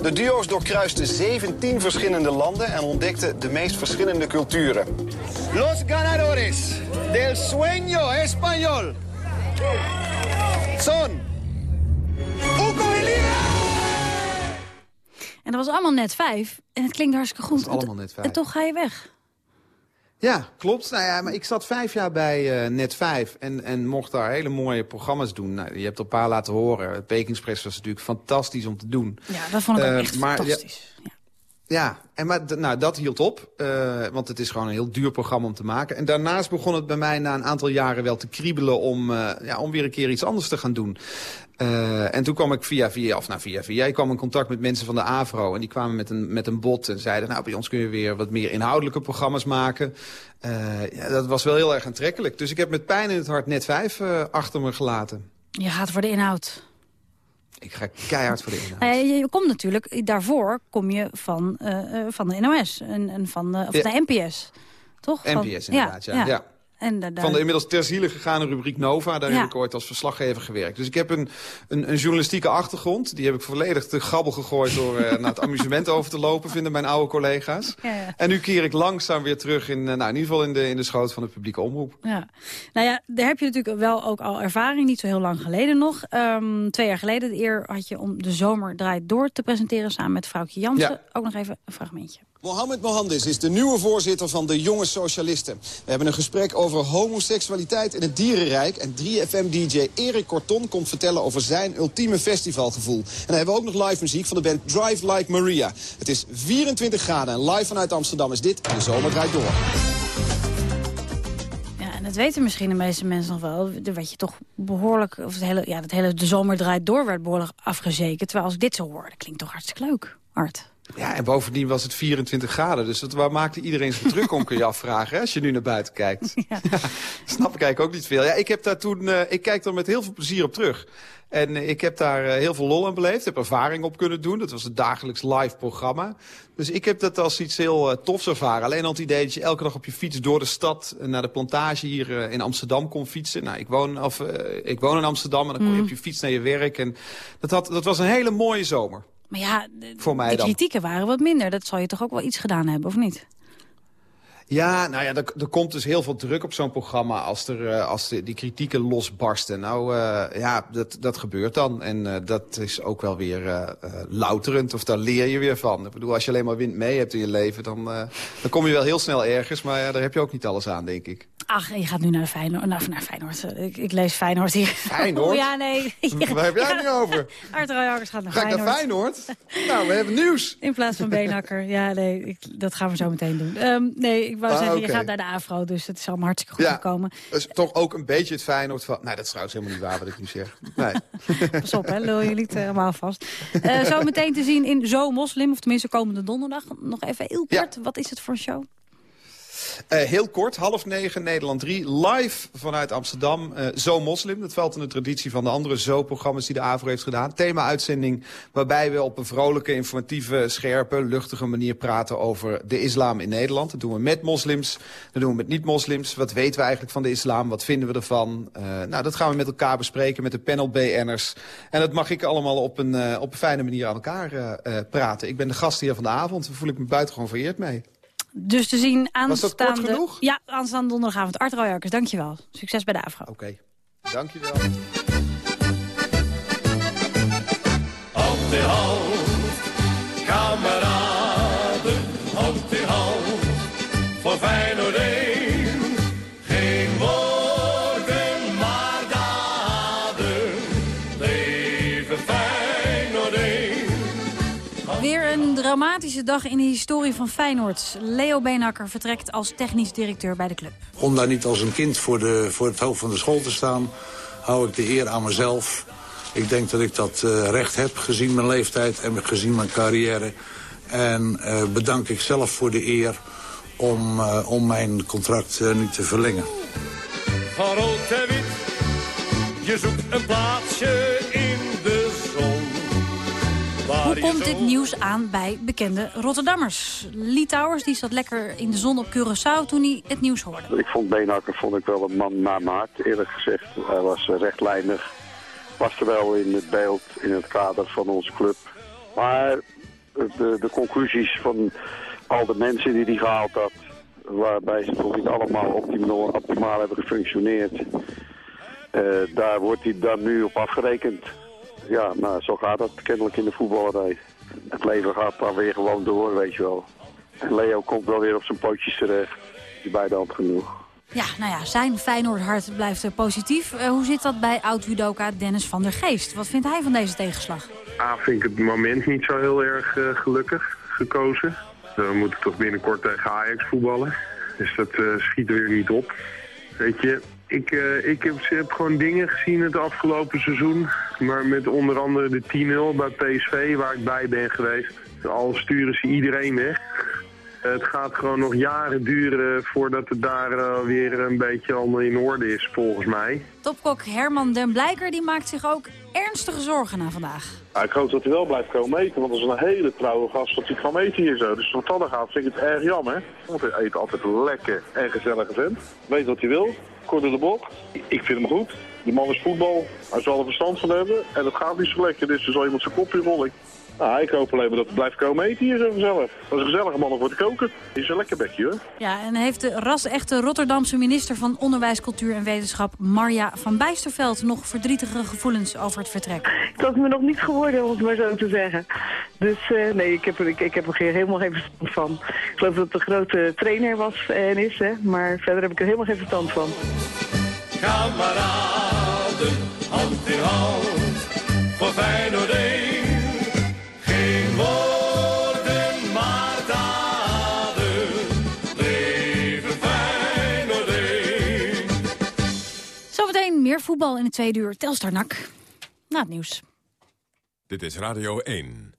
De duo's doorkruisten 17 verschillende landen en ontdekten de meest verschillende culturen. Los ganadores del sueño español son Uco En dat was allemaal net vijf. En het klinkt hartstikke goed. Dat allemaal net vijf. En toch ga je weg. Ja, klopt. Nou ja, maar ik zat vijf jaar bij uh, Net 5 en, en mocht daar hele mooie programma's doen. Nou, je hebt er een paar laten horen. Peking Express was natuurlijk fantastisch om te doen. Ja, dat vond ik uh, ook echt maar, fantastisch. Ja, ja, en maar nou, dat hield op. Uh, want het is gewoon een heel duur programma om te maken. En daarnaast begon het bij mij na een aantal jaren wel te kriebelen... om, ja, om weer een keer iets anders te gaan doen. Uh, en toen kwam ik via via, of nou via via, ik kwam in contact met mensen van de AVRO. En die kwamen met een, met een bot en zeiden, nou bij ons kun je weer wat meer inhoudelijke programma's maken. Uh, ja, dat was wel heel erg aantrekkelijk. Dus ik heb met pijn in het hart net vijf uh, achter me gelaten. Je gaat voor de inhoud. Ik ga keihard voor de inhoud. Nou ja, je, je, komt natuurlijk, daarvoor kom je van, van de NOS en, en van de, of ja. de NPS. Toch? NPS inderdaad, ja. ja. En daar- Van de inmiddels ter ziele gegaane rubriek Nova. Daar Ja. heb ik ooit als verslaggever gewerkt. Dus ik heb een, een, een journalistieke achtergrond. Die heb ik volledig te grabbel gegooid door eh, naar het amusement over te lopen, vinden mijn oude collega's. Ja, ja. En nu keer ik langzaam weer terug in, eh, nou, in ieder geval in de, in de schoot van de publieke omroep. Ja. Nou ja, daar heb je natuurlijk wel ook al ervaring, niet zo heel lang geleden nog. Ehm, twee jaar geleden, de eer had je om de zomer draait door te presenteren samen met vrouwtje Jansen. Ja. Ook nog even een fragmentje. Mohamed Mohandes is de nieuwe voorzitter van de Jonge Socialisten. We hebben een gesprek over homoseksualiteit in het dierenrijk. En 3FM-dj Erik Corton komt vertellen over zijn ultieme festivalgevoel. En dan hebben we ook nog live muziek van de band Drive Like Maria. Het is 24 graden en live vanuit Amsterdam is dit De Zomer Draait Door. Ja, en dat weten misschien de meeste mensen nog wel. Er werd je toch behoorlijk, of het hele, ja, het hele de zomer draait door werd behoorlijk afgezeken. Terwijl als ik dit zo hoor, dat klinkt toch hartstikke leuk, Art. Ja, en bovendien was het 24 graden. Dus dat, waar maakte iedereen zich druk om, kun je afvragen, hè, als je nu naar buiten kijkt. Ja. snap ik eigenlijk ook niet veel. Ja, ik, heb daar toen, eh, ik kijk er met heel veel plezier op terug. En eh, ik heb daar eh, heel veel lol aan beleefd. heb ervaring op kunnen doen. Dat was een dagelijks live programma. Dus ik heb dat als iets heel tofs ervaren. Alleen al het idee dat je elke dag op je fiets door de stad... naar de plantage hier in Amsterdam kon fietsen. Nou, ik woon, of, ik woon in Amsterdam en dan kon je Mhm. op je fiets naar je werk. En dat, had, dat was een hele mooie zomer. Maar ja, de, Voor mij de kritieken waren wat minder. Dat zal je toch ook wel iets gedaan hebben, of niet? Ja, nou ja, er, er komt dus heel veel druk op zo'n programma als, er, eh, als de, die kritieken losbarsten. Nou uh, ja, dat, dat gebeurt dan. En uh, dat is ook wel weer uh, louterend, of daar leer je weer van. Ik bedoel, als je alleen maar wind mee hebt in je leven, dan, dan kom je wel heel snel ergens. Maar ja, daar heb je ook niet alles aan, denk ik. Ach, je gaat nu naar Feyenoord. Nou, naar Feyenoord. Ik, ik lees Feyenoord hier. Feyenoord? Oh, ja, nee. Waar heb jij het nu over? Art Royakkers gaat naar Ga Feyenoord. ik naar Feyenoord? nou, we hebben nieuws. In plaats van Beenhakker. Ja, nee, ik, dat gaan we zo meteen doen. Um, nee, ik wou Ah, zeggen, je gaat naar de AFRO, dus het is allemaal hartstikke goed Ja. gekomen. Dat is toch ook een beetje het Feyenoord van... Nee, dat is trouwens helemaal niet waar wat ik nu zeg. Nee. Pas op, hè, lul niet eh, helemaal vast. Eh, zo meteen te zien in Zo Moslim, of tenminste komende donderdag. Nog even heel kort, wat is het voor een show? Eh, heel kort, half negen, Nederland 3. Live vanuit Amsterdam. eh, Zo Moslim. Dat valt in de traditie van de andere Zo-programma's die de AVRO heeft gedaan. Thema-uitzending waarbij we op een vrolijke, informatieve, scherpe, luchtige manier praten over de islam in Nederland. Dat doen we met moslims, dat doen we met niet-moslims. Wat weten we eigenlijk van de islam? Wat vinden we ervan? Eh, nou, dat gaan we met elkaar bespreken met de panel BN'ers. En dat mag ik allemaal op een, op een fijne manier aan elkaar praten. Ik ben de gastheer van de avond. Daar voel ik me buitengewoon vereerd mee. Dus te zien Was dat aanstaande... kort genoeg? Ja, aanstaande donderdagavond. Art Royakkers, dankjewel. Succes bij de AFRO. Oké, dankjewel. Hand dramatische dag in de historie van Feyenoord. Leo Beenhakker vertrekt als technisch directeur bij de club. Om daar niet als een kind voor, de, voor het hoofd van de school te staan... hou ik de eer aan mezelf. Ik denk dat ik dat eh, recht heb, gezien mijn leeftijd en gezien mijn carrière. En eh, bedank ik zelf voor de eer om, eh, om mijn contract nu te verlengen. Van rood en wit, je zoekt een plaatsje in Hoe komt dit nieuws aan bij bekende Rotterdammers? Lee Towers die zat lekker in de zon op Curaçao toen hij het nieuws hoorde. Ik vond Beenhakker vond ik wel een man naar maat, eerlijk gezegd. Hij was eh, rechtlijnig, er wel in het beeld, in het kader van onze club. Maar de, de conclusies van al de mensen die hij gehaald had, waarbij ze toch niet allemaal optimaal, optimaal hebben gefunctioneerd, eh, daar wordt hij dan nu op afgerekend. Ja, nou, zo gaat het kennelijk in de voetballerij. Het leven gaat dan weer gewoon door, weet je wel. En Leo komt wel weer op zijn pootjes terecht. Die bij de hand genoeg. Ja, nou ja, zijn Feyenoord hart blijft eh, positief. Eh, hoe zit dat bij oud-judoka Dennis van der Geest? Wat vindt hij van deze tegenslag? A vind ik het moment niet zo heel erg eh, gelukkig gekozen. We moeten toch binnenkort tegen Ajax voetballen. Dus dat eh, schiet er weer niet op. Weet je, ik, eh, ik heb, heb gewoon dingen gezien het afgelopen seizoen. Maar met onder andere de 10-0 bij PSV, waar ik bij ben geweest. Al sturen ze iedereen weg. Het gaat gewoon nog jaren duren voordat het daar eh, weer een beetje allemaal in orde is, volgens mij. Topkok Herman den Blijker die maakt zich ook ernstige zorgen na vandaag. Ja, ik hoop dat hij wel blijft komen eten, want dat is een hele trouwe gast dat hij kwam eten hier zo. Dus wat dat dan gaat, vind ik het erg jammer. Want hij eet altijd lekker en gezellig vent. Weet wat hij wil, kort door de bocht. Ik vind hem goed. Die man is voetbal, hij zal er verstand van hebben. En het gaat niet zo lekker, dus er zal iemand zijn kopje rollen. Nou, ik hoop alleen maar dat hij blijft komen eten hier zo gezellig. Dat is een gezellige man om voor te koken. Die is een lekker bekje hoor. Ja, en heeft de ras-echte Rotterdamse minister van Onderwijs, Cultuur en Wetenschap... Marja van Bijsterveld nog verdrietige gevoelens over het vertrek? Dat is me nog niet geworden, om het maar zo te zeggen. Dus eh, nee, ik heb, er, ik, ik heb er geen- helemaal geen verstand van. Ik geloof dat het een grote trainer was en is, hè. Maar verder heb ik er helemaal geen verstand van. Kameraden, in hand, voor Feyenoord 1. Geen woorden, maar daden, leven Feyenoord 1. Zometeen meer voetbal in het tweede uur. Telstar NAC. Na het nieuws. Dit is Radio 1.